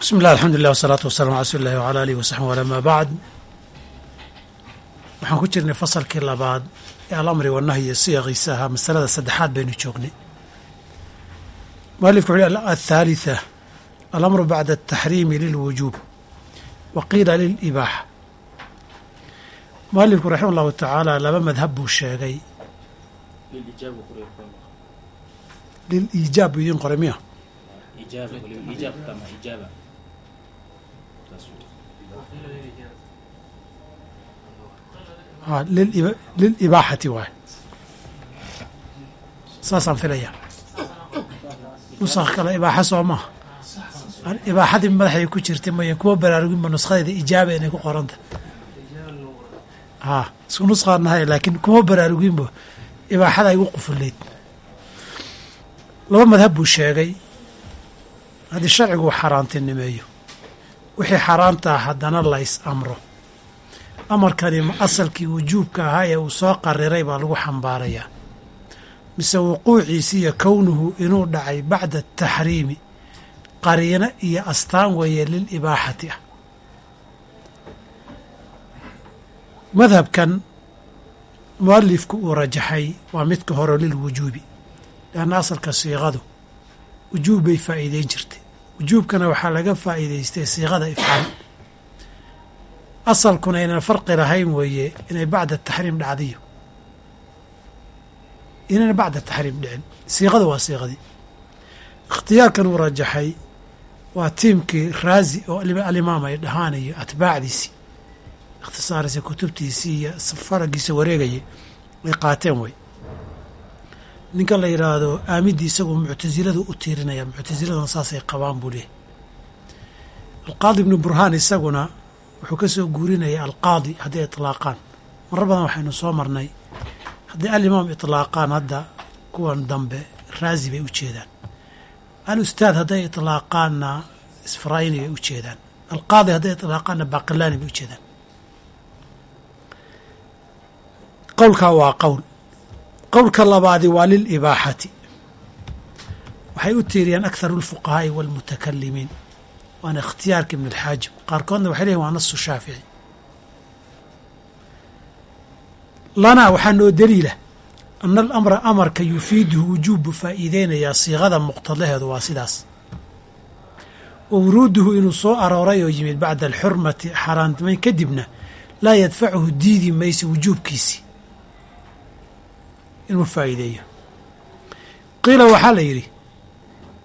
bismi illah alxamdulilah wasalaatu wasalaam ala rasuuli illahi wala alihi wasaxbi wala ama bacd waxaan ku jirnay fasalkii labaad ee alamri wanahyi siyaqiisa ahaa masalada saddexaad baynu joognay. Mualifku wuxu uhi athaalitha alamru bacda ataxriimi lilwujuub wa qiila lilibaaxa mualifku raxima allahu tacaala laba madhab buu sheegay. Liliijaab buu idiin qoray miya lilibaaxati waay. Saasaan filaya nusakh kale ibaaxa soo maha ibaaxadii madaxay ku jirtay maya kuwa baraaruginba nuskhadeeda ijaaba inay ku qoranta. Haa isku nuskaan nahay laakiin kuma baraaruginba ibaaxada ay u qufuleyd. Laba madhab buu sheegay. Haddii sharcigu xaaraantinimeeyo wixii xaaraantaa haddana lays amro amarkani asalkii wujuubka ahaa ee uu soo qariray baa lagu xambaarayaa mise wuquuciisi iyo kownuhu inuu dhacay bacda ataxriimi qariino iyo astaan weeye lilibaaxati ah. Madhabkan mualifku uu rajaxay waa midka hore lilwujuubi leanna asalka siiqadu wujuub bay faa'iideyn jirtay wujuubkana waxaa laga faa'iidaystay siiqada ifcaal. Asalkuna inaan farqi lahayn weeye inay bacda taxriim dhacdiyo. Inayna bacda taxriim dhicin. Siiqadu waa siiqadii ikhtiyaarkan uu rajaxay waa tiimkii raazi oo alimaam ay dhahaan iyo atbaacdiisii ikhtisaarisa kutubtiisii iyo faragiisa wareegaya ay qaateen wey ninkan la yidhaahdo aamidii isagu muctasiladu u tiirinaya muctasiladuna saasay qabaan buu leehay alqaadi ibnu burhaan isaguna wuxuu ka soo guurinaya alqaadi hadday itlaaqaan. Marar badan waxaynu soo marnay haddii alimaam itlaaqaan hadda kuwan dambe raazi bay u jeedaan. Alustaad hadday itlaaqaanna isfaraayini bay u jeedaan. Alqaadi hadday itlaaqaanna baqilaani bay u jeedaan. Qowlkaa waa qowl qowlka labaadi waa lilibaaxati waxay u tiiriyaan akharu lfuqahaa'i waalmutakalimiin waana ikhtiyaarka ibn alxaajib qaarkoodna waxay leeyihiin waa nasu shaafici lanaa waxaa noo daliila ana alamra amarka yufiiduhu wujuub buu faa'iideynayaa siiqada muqtadaheedu waa sidaas. Wa wuruuduhu inuu soo arooray oo yimid bacda alxurmati xaaraantimayn kadibna laa yadfacuhu diidi maysa wujuubkiisii inuu faa'iideeyo. Qiila waxaa la yidhi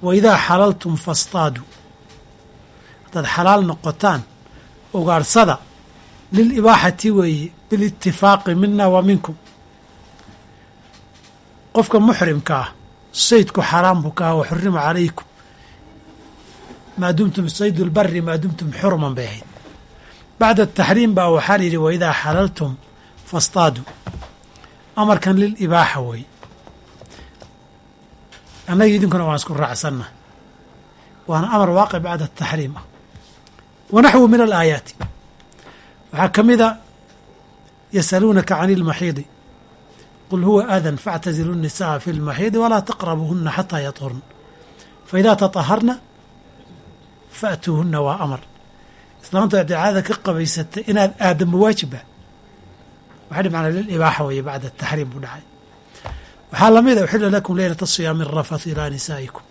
wa idaa xalaltum fastaaduu haddaad xalaal noqotaan ugaadhsada lilibaaxati weeye bilitifaaqi mina wa minkum. Qofka muxrimka ah saydku xaraam buu ka aha wa xurima calaykum. Maa dumtum saydu lbari maa dumtum xurman bay ahayd. Bacda ataxriim baa waxaa la yidhi wa idaa xalaltum fastaaduu amarkan lilibaaxa weeye annaga idinkuna waan isku raacsanna waana amar waaqi bacda ataxriim ah wa naxwu min alaayaati waxaa ka mida yasaluunaka can ilmaxiidi qul huwa aadan faاctazilu الnisaءa fi اlmaxiidi walaa taqrabuuhuna xataa yaطhurna faidaa taطaharna faأtuuhuna waa amar islaamtu adcaada ka qabaysata inaad aadamo waajiba macnaa lilibaaxa weeye bacda ataxriim buu dhacay. Waxaa lamida uxila lakum leylata siyaami الrafath ilaa nisaa'ikum.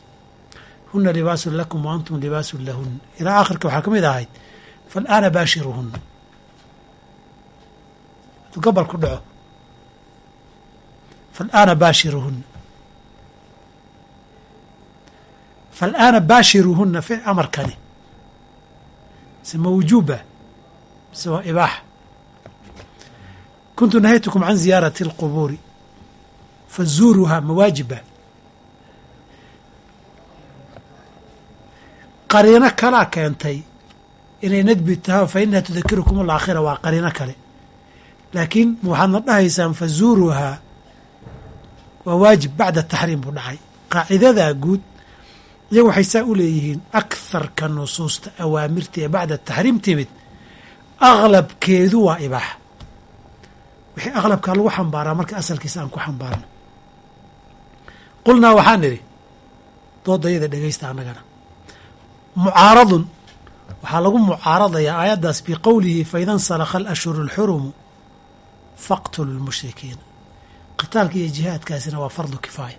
Huna libaasun lakum wa antum libaasun lahuna ilaa aakhirka waxaa ka mid ahayd faalaana baashiruhuna hadduu gobol ku dhaco faalaana baashiruhuna faalaana baashiruhuna fi amarkani. Mise ma mise waa ibaaxa kuntu nahaytukum can ziyaarati اlqubuuri fazuuruuhaa mawaajiba qariino kalaa keentay inay nadbi tahay fa inaha tudakirukum alaakhira waa qariino kale laakiin waxaadna dhahaysaan fazuuruuhaa waa waajib bacda taxriim buu dhacay qaacidadaa guud iyagu waxay saa u leeyihiin akharka nusuusta awaamirta ee bacda taxriim timid aglabkeedu waa ibaaxa wixii aqlabkaa lagu xambaaraa marka asalkiisa aan ku xambaarno. Qulnaa waxaan nidhi doodayada dhegaysta annagana. Mucaaradun waxaa lagu mucaaradayaa aayaddaas biqowlihi faida nsalakha alashhuru alxurumu faqtulu lmushrikiina qitaalka iyo jihaadkaasina waa fardu kifaaya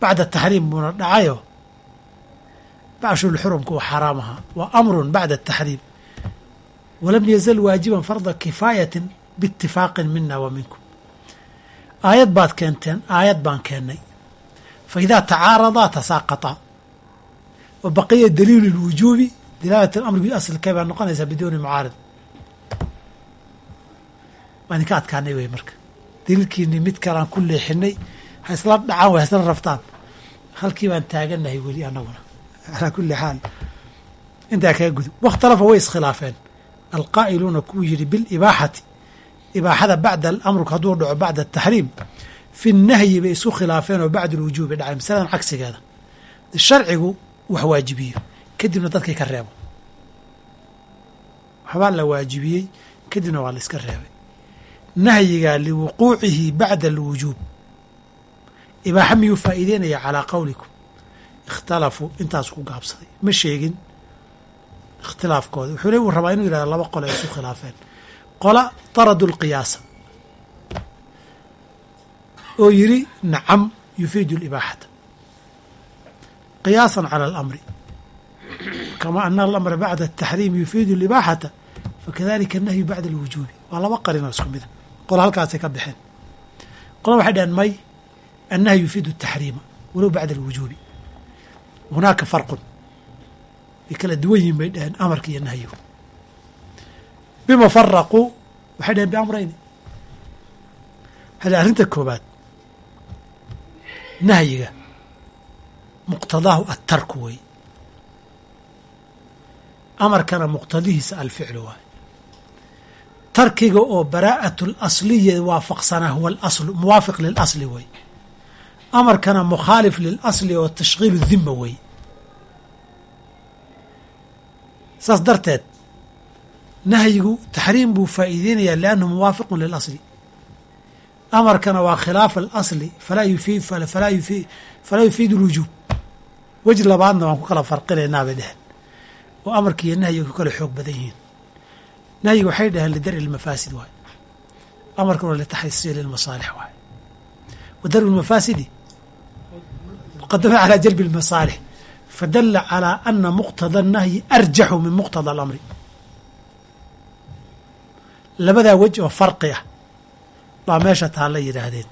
bacda taxriim buuna dhacayo ashhurulxurumku waa xaraam ahaa. Waa amrun bacda ataxriim walam yazal waajiban farda kifaayatin biitifaaqin mina wa minkum aayad baad keenteen aayad baan keennay fa idaa tacaaradaa tasaaqataa wa baqiya daliilu lwujuubi dilaalat alamri biaslkay baa noqonaysaa biduuni mucaarid waa idinka adkaanay wey marka daliilkiini mid kalean ku leexinay ha isla dhacaan way ha isla raftaan halkii baan taaganahay weli annaguna calaa kuli xaal intaa kaga gudub wakhtalafa way iskhilaafeen alqaa'iluuna kuwuu yidhi bilibaaxati ibaaxada bacda alamruku hadduu dhaco bacda ataxriim fi nahyi bay isu khilaafeen oo bacda alwujuubi dhacay masaladan cagsigeeda. Sharcigu wax waajibiyo kadibna dadkii ka reebo. Waxbaa la waajibiyey kadibna waa la iska reebay. Nahyiga liwuquucihi bacda alwujuub. Ibaaxa miyuu faa'iideynaya calaa qowlikum ikhtalafuu intaas ku gaabsaday. Ma sheegin ikhtilaafkooda. Wuxuu le uu rabaa inuu yidhahdo laba qole ay isu khilaafeen qola daradu lqiyaasa oo yidhi nacam yufiidu libaaxata qiyaasan cala alamri. Kama ana alamra bacda ataxriim yufiidu libaaxata fakadalika annahyu bacda alwujuubi. Waa laba qarinoo isku mida qola halkaasay ka baxeen. Qola waxay dhaheen may annahyu yufiidu ataxriima walow bacda alwujuubi. Hunaaka farqun. Way kala duwan yihiin bay dhaheen amarka iyo nahyigu bima faraquu waxay dhaheen biamrayni hade arrinta koobaad nahyiga muqtadaahu attarku wey amarkana muqtadihiisa alficlu waay tarkiga oo baraa'atu lasliya waafaqsanaa huwa alaslu muwaafiq lilasli wey amarkana mukhaalif lilasli oo tashkiilu dhima wey saas darteed nahyigu taxriim buu faa'iideynayaa liannahu muwaafiqun lilasli amarkana waa khilaafa alasli falaa yufiid falaa yufi falaa yufiidu lwujuub wej labaadna waan ku kala farqinaynaa bay dheheen oo amarka iyo nahyiga ku kala xoog badan yihiin nahyiga waxay dhaheen lidari lmafaasid waay amarkuna litaxsiili lmasaalix waay wa darbi lmafaasidi muqadama calaa jalbi lmasaalix fadala calaa ana muqtada annahyi arjaxu min muqtada alamri labadaa wej oo farqi ah baa meesha taalla yidhaahdeen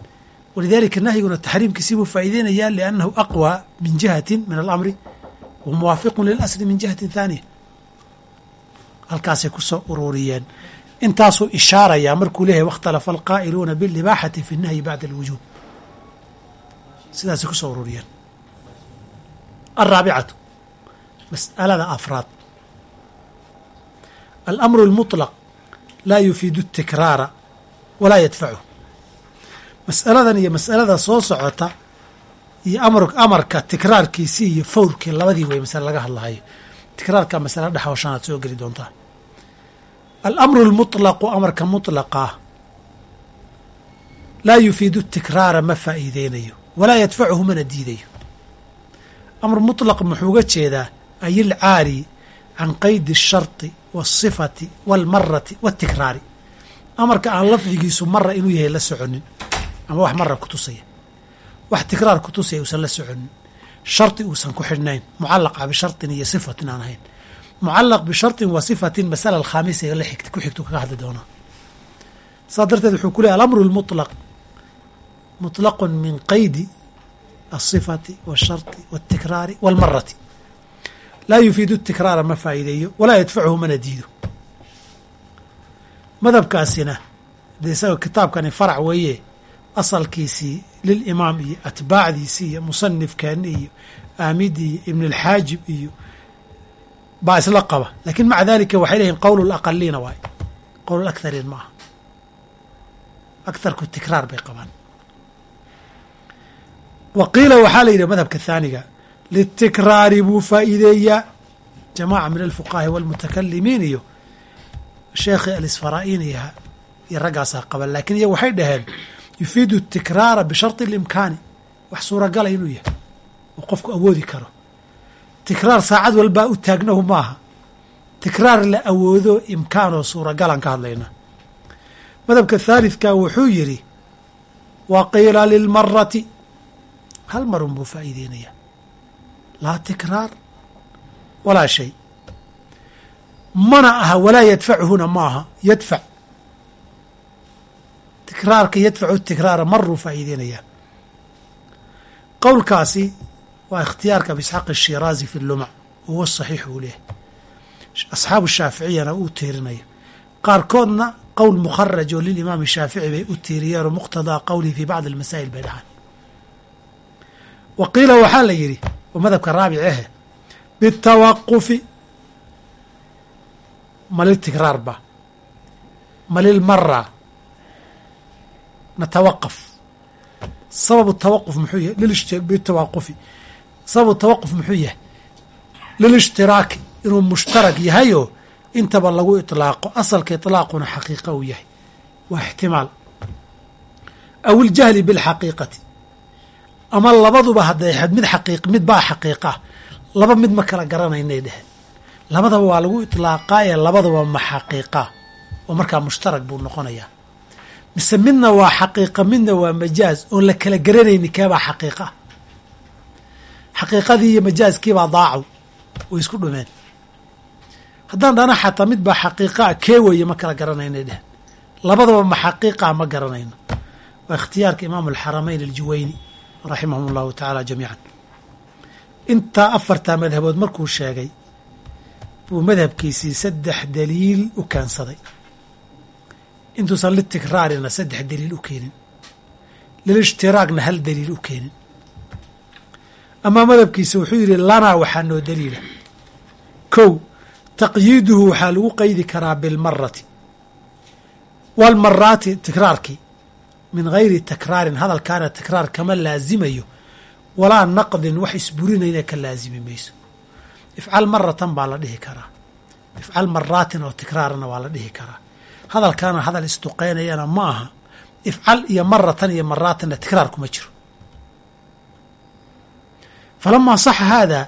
walidaalika nahyiguna taxriimkiisii buu faa'iideynayaa liannahu aqwى min jihatin min alamri wa muwaafiqun lilasli min jihatin thaaniya halkaasay ku soo ururiyeen intaasuu ishaarayaa markuu leeyahay wakhtalafa alqaa'iluuna biاlibaaxati fi اnnahyi bacda alwujuub sidaasay ku soo ururiyeen alraabicatu mas'alada afraad alamru اlmuطlaq laa yufiidu tikraara walaa yadfacuhu mas'aladan iyo mas'alada soo socota iyo amar amarka tikraarkiisii iyo fawrkii labadii wey masale laga hadlahayo tikraarka masale dhexawshan aad soo geli doontaa. Alamru lmutlaqu amarka mutlaqah laa yufiidu tikraara ma faa'iideynayo walaa yadfacuhu mana diidayo. Amr mutlaq muxuuga jeedaa ay ilcaari can qaydi shardi waalsifati waalmarati waaltikraari amarka aan lafdigiisu mara inuu yahay la soconin ama wax mara ku tusaya wax tikraar ku tusaya uusan la soconin shardi uusan ku xidhnayn mucallaqa bishartin iyo sifatin aan ahayn mucallaq bishartin wa sifatin masala alkhaamiisa la ku xigtu kaga hadli doonaa saas darteed wuxuu ku lehy alamru lmutlaq mutlaqun min qaydi alsifati waashardi waaltikraari waalmarati laa yufiidu tikraara ma faa'iideeyo walaa yadfacuhu mana diido. Madhabkaasina dee isaga kitaabkani farac weeye asalkiisii lilimaam iyo atbaacdiisii iyo musanifkani iyo aamidi iyo ibnulxaajib iyo baa isla qaba. Lakin maca dalika waxay leeyihiin qowl aqaliina waay qowl akhariin ma aha aktharku tikraar bay qabaan. Wa qiila waxaa la yidhi madhabka haaniga litikraari buu faa'iideeyaa jamaaca min alfuqahaai walmutakalimiin iyo sheekhi alisfaraa'iini iyo raggaasaa qaban laakiin iyagu waxay dhaheen yufiidu tikraara bishardi alimkaani wax suuragala inuu yahay oo qofku awoodi karo tikraar saacad walbaa u taagnahu maaha tikraar la awoodo imkaanoo suuragalaan ka hadlayna madabka haalidka wuxuu yidhi wa qiila lilmarati hal marun buu faa'iideynayaa laa tikraar walaa shay. Mana aha walaa yadfachuhuna ma aha yadfac. Tikraarka yadfacu tikraara maruu faa'iideynayaa qowlkaasi waa ikhtiyaarka abisxaaq ashiraazi fi lumac wahuwa saxiix uu leeyahay. Asxaabu shaaficiyana uu tiirinayo qaarkoodna qowl mukharaj oo lilimaami shaafici bay u tiiriyeen oo muqtadaa qowlihi fi bacdi almasaa'il bay dhahaan. Wa qiila waxaa la yidhi waa madhabka raabic ahe bitawaqufi malil tikraar ba malil mara natawaqaf. Sababu tawaquf muxuu yahay bitawaqufi sababu tawaquf muxuu yahay lilishhtiraaki inuu mushtarak yahayoo intaba lagu itlaaqo asalka itlaaquna xaqiiqa uu yahay. Waa ixtimaal. Aw iljahli bilxaqiiqati ama labaduba hadday ahayd mid xaqiiq mid baa xaqiiqa. Laba mid ma kala garanaynay dheheen labadaba waa lagu itlaaqaa ee labadaba ma xaqiiqaa oo markaa mushtarak buu noqonayaa mise midna waa xaqiiqa midna waa majaaz oon la kala garanayni keebaa xaqiiqa. Xaqiiqadii iyo majaaskiibaa daacow way isku dhumeen. Haddaan dhana xataa mid baa xaqiiqaa kee weeye ma kala garanaynay dheheen labadaba ma xaqiiqaa ma garanayno waa ikhtiyaarka imaamu alxaramayn aljuwayni raximahum allahu tacaala jamiican. Intaa afartaa madhabood markuu sheegay buu madhabkiisii saddex daliil u keensaday intuusan litikraarina saddex daliil u keenin. Lilishhtiraagna hal daliil u keenin. Amaa madhabkiisa wuxuu yidhi lanaa waxaa noo daliila. Kow taqyiiduhu waxaa lagu qaydi karaa bilmarati waalmaraati tikraarkii min gayri takraarin hadalkaana tikraar kama laasimayo walaa naqdin wax isburinayna ka laasimi mayso. Ifcal maratan baa la dhihi karaa. Ifcal maraatin oo tikraarna waa la dhihi karaa. Hadalkaana hadal isduqeynayana ma aha. Ifcal iyo maratan iyo maraatinna tikraar kuma jiro. Falamaa saxa haadaa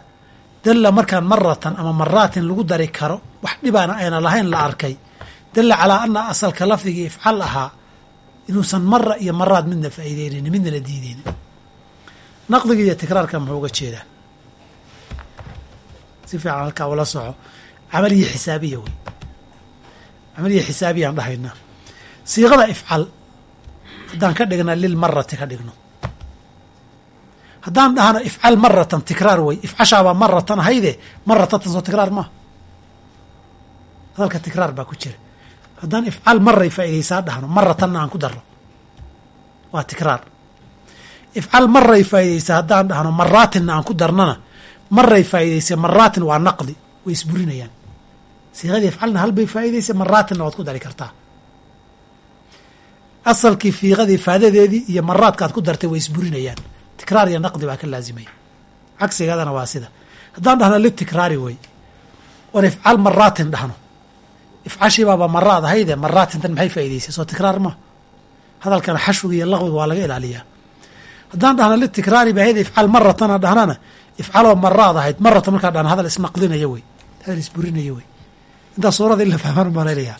dalla markaan maratan ama maraatin lagu dari karo wax dhibaana ayna lahayn la arkay dalla calaa ana asalka lafdigii ifcal ahaa inuusan mara iyo maraad midna faa'iideynaynin midna la diideynin naqdiga iyo tikraarka muxuu uga jeedaa? Si fiican halkaa ula soco. Camaliya xisaabiya wey. Camaliya xisaabiyaan dhahaynaa siiqada ifcal haddaan ka dhignaa lilmarati ka dhigno. Haddaan dhahno ifcal maratan tikraar wey. Ifcashaabaa maratan ahayde maratatan soo tikraar maaha hadalka tikraar baa ku jira haddaan ifcal maray faa'idaysaa dhahno maratanna aan ku darro. Waa tikraar. Ifcal maray faa'idaysaa haddaan dhahno maraatinna aan ku darnana maray faa'idaysay maraatin waa naqdi way isburinayaan. Siiqadii ifcalna halbay faa'idaysay maraatinna waad ku dari kartaa. Asalkii fiiqadii faadadeedii iyo maraadka aad ku dartay way isburinayaan. Tikraar iyo naqdi baa ka laazimaya cagsigeedana waa sida. Haddaan dhahno litikraari wey oon ifcal maraatin dhahno ifcashiibaaba maraad ahayde maraatintan maxay faa'idaysay soo tikraar ma. Hadalkana xashwiga iyo laqwiga waa laga ilaaliyaa. Haddaan dhahno litikraari ba ahayde ifcal maratana dhahnana ifcaloo maraad ahayd maratan markaa dhahno hadal isnaqdinaya wey hadal isburinaya wey. Intaa suurada in la fahmaan malaynayaa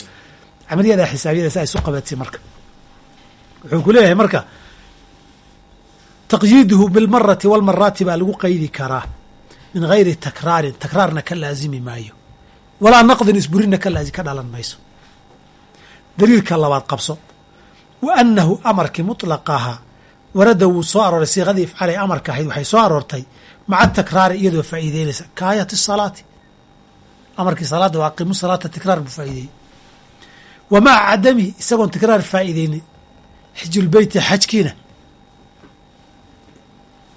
camaliyada xisaabiyada si ay isu qabatay marka. Wuxuu ku leeyahay marka taqyiiduhu bilmarati walmaraati baa lagu qaydi karaa min gayri takraarin takraarna ka laazimi maayo walaa naqdin isburinna ka ka dhalan mayso. Daliilka labaad qabso wa annahu amarkii muطlaqahaa warada wuu soo arooray siiqadii ifcalay amarka ahayd waxay soo aroortay maca takraari iyadoo faa'iideynaysa ka salaati. Amarkii salaadda waa aqimu salaata tikraar buu faa'ideeyey wa maca cadamihi isagoon tikraar faa'iideynin xijulbeyti xajkiina.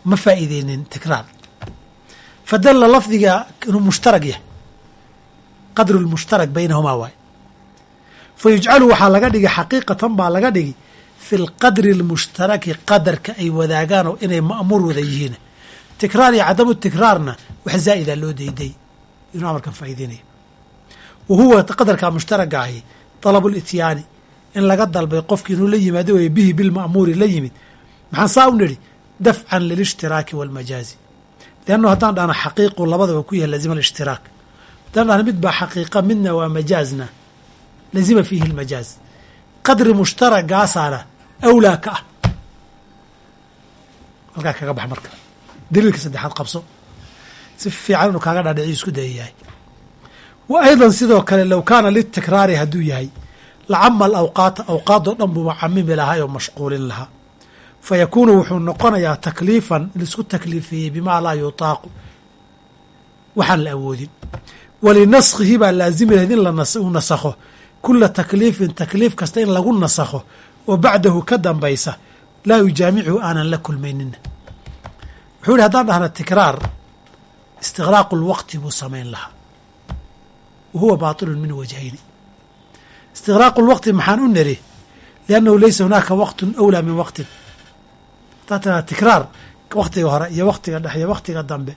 Ma faa'iideynin tikraar. Fadalla lafdiga inuu mushtarag yahay qadru lmushtarak baynahumaa waay. Fa waxaa laga dhigi xaqiiqatan baa laga dhigi fi lqadri almushtaraki qadarka ay wadaagaanoo inay ma'muur wada yihiin. Tikraar iyo cadamu tikraarna wax zaa'idaa loo dayday. Inuu amarkan faa'iideynayo. Wa huwa qadarka mushtaraga ahi dalabu lityaani in laga dalbay qofki inuu la yimaado weye bihi bilma'muuri la yimid. Maxaan saa u nidhi? Dafcan lilishhtiraaki walmajaazi liannu haddaan dhahno xaqiiqu labadaba ku yahay lazima alishtiraak dhahna mid baa xaqiiqa midna waa majaazna lazima fiihi lmajaaz qadri mushtaragaasaana awlaa ka ah halkaa kaga bax marka daliilka saddexaad qabso si fiican inuu kaaga dhaadhiciyo isku dayayahay wa aydan sidoo kale low kaana litikraari hadduu yahay lacama alawqaata awqaadoo dhan buu macamimi lahaa oo mashquulin lahaa fa yakuunu wuxuu noqonayaa takliifan la isku takliifeeyey bimaa laa yutaaqu waxaan la awoodin walinaskhihi baa laazimi lahayd in uu nasakho kula takliifin takliif kasta in lagu nasakho oo bacdahu ka dambaysa laa yujaamichu aanan la kulmaynina wuxuu yihi haddaan dhahna tikraar istiqraaqu lwaqti buu samayn lahaa wa huwa baatilun min wajhayni istiqraaqu lwaqti maxaan u neri liannahu laysa hunaaka waqtun awlaa min waqtin haddaad tidhahda tikraar waktiga hore iyo waktiga dhex iyo waktiga dambe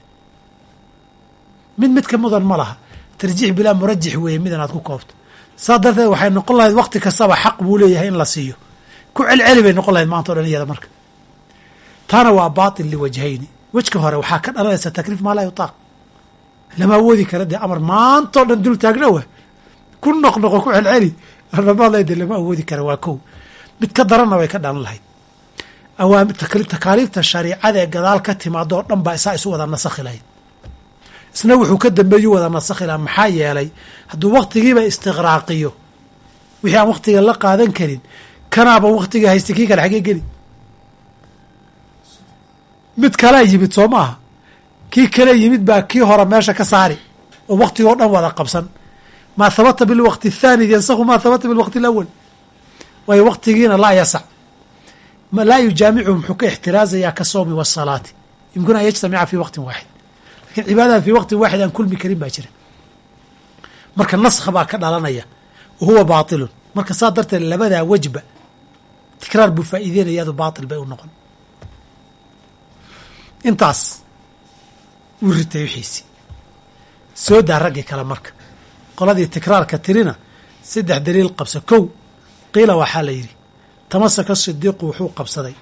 mid mid mudan ma laha tarjiix bilaa murajix weeye mid inaad ku koobto. Saas darteed waxay noqon lahayd wakti kastaba xaq buu leeyahay in la siiyo. Ku celceli bay noqon lahayd maanta o dhan iyada marka. Taana waa baatil liwajhayni wejka hore waxaa ka dhalanaysa takliif maa laa yutaaq. Lama awoodi kara dee amar maantao dhan dul taagna wa ku noqnoqo ku celceli. Ramadayde lama awoodi kara waa kow. Mid ka daranna way ka dhalan lahayd. Awaami takaaliifta shariicada gadaal ka timaado oo dhan baa isaa isu wada nasakhi lahayd isna wuxuu ka dambeeyu wada nasakhi laha maxaa yeelay hadduu waktigiiba istiqraaqiyo wixii aan waktiga la qaadan karin kanaaba waktiga haystay kii kale xagee geli mid kalea yimid soo maaha. Kii kale yimid baa kii hore meesha ka saari oo waktigoo dhan wada qabsan. Maa habata bilwaqti athaani yansakhu maa habata bilwaqti alawal waayo waktigiina laa yasac. Laa yujaamichu muxuu ka ixtiraazayaa ka sawmi wasalaati yumkinu an yajtamica fi waqtin waaxid cibaadadan fii waqtin waaxid aan kulmi karin baa jira. Marka naskha baa ka dhalanaya wa huwa baatilun. Marka saa darteed labadaa wejba tikraar buu faa'iideynaya adu baatil bay u noqon. Intaas wuu ritay wixiisii soo daa raggii kale marka. Qoladii tikraarka tirina saddex daliil qabsa kow. Qiila waxaa la yidhi tamasaka sidiiqu wuxuu qabsaday.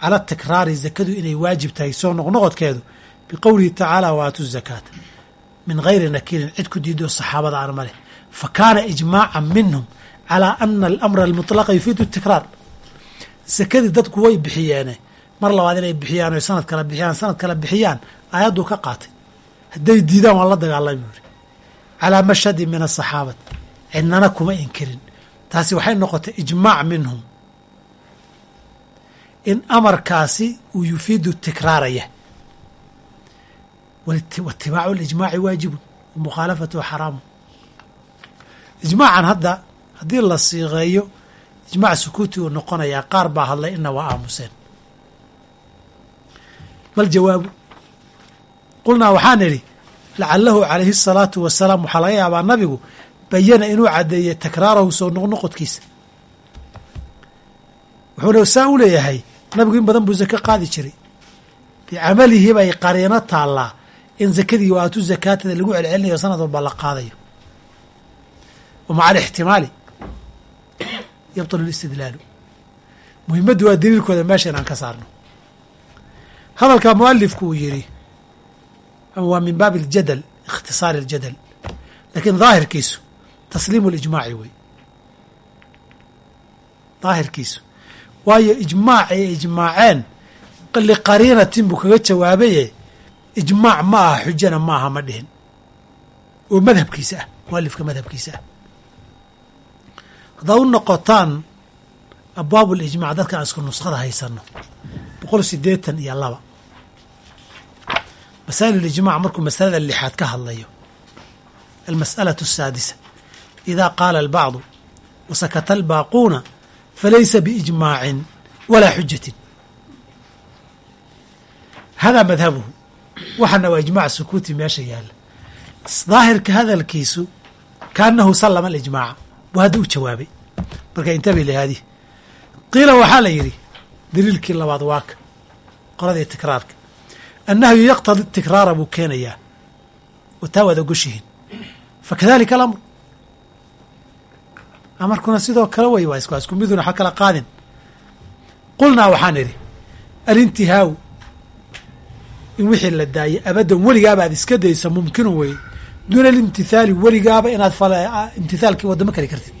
Cala tikraari zakadu inay waajib tahay soo noqnoqodkeedu biqowlihi tacaala wa aatu zakaata min gayri nakirin cid ku diidoo saxaabada aan maleh fa kaana ijmaacan minhum calaa ana alamra almutlaqa yufiidu tikraar. Sakadii dadku way bixiyeene. Mar labaad inay bixiyaan oy sanad kala bixiyaan sanad kala bixiyaan aayadduu ka qaatay. Hadday diidaan waan la dagaalamay buuri calaa mashhadi min asaxaabati cidnana kuma inkirin. Taasi waxay noqotay ijmaac minhum. In amarkaasi uu yufiidu tikraaraya waitibaacu lijmaaci waajibun wa mukhaalafatu xaraamu ijmaacan hadda haddii la siiqeeyo ijmaac sukuuti uu noqonayaa qaar baa hadlay ina waa aamuseen mal jawaabu qulnaa waxaan idhi lacalahu calayhi الsalaatu wasalaam waxaa laga yaabaa nabigu bayana inuu caddeeyey takraarahu soo noqnoqodkiisa wuxuuna saa u leeyahay nabigu in badan buu zake qaadi jiray bicamalihi bay qariino taallaa in zakadii waaatu zakaatada lagu celcelinayo sanad walba la qaadayo. Wa maca alixtimaali yabtulu listidlaalu. Muhimmaddu waa daliilkooda meesha in aan ka saarno. Hadalkaa mualifku uu yidhi waa min baabi aljadal ikhtisaari aljadal. Laakiin daahirkiisu tasliimu lijmaaci wey daahirkiisu. Waayo ijmaac ay ijmaaceen liqariinatin buu kaga jawaabaye ijmaac ma aha xujana ma aha ma dhihin. Oo madhabkiisa ah mualifka madhabkiisa ah. Haddaad u noqotaan abwaab abwaablijmac dadka aan isku nuskhada haysanno. Boqol sideetan iyo laba. Masaa'ilulijmac markuu masalada lixaad ka hadlayo almas'alatu asaadisa idaa qaala albacdu wa sakata albaaquuna falaysa biijmaacin walaa xujatin hadaa madhabuhu waxaana waa ijmac sukuuti meesha yaalla. Daahirka hadalkiisu kaanahu sallama alijmaaca buu hadda u jawaabay. Marka intabi lihaadih qiila waxaa la yidhi daliilkii labaad waaka qoladii tikraarka. Annahyu yaqtadi tikraara buu keenayaa wataa waad ogoshihiin. Fakadalika alamr amarkuna sidoo kale wey waa isku miduna ha kala qaadin. Qulnaa waxaan idhi alintihaau in wixii la daayay. Abaddan weligaabaad iska daysa mumkinun wey duuna alimtithaali weligaaba inaad imtithaalkii wadamo kali kartid.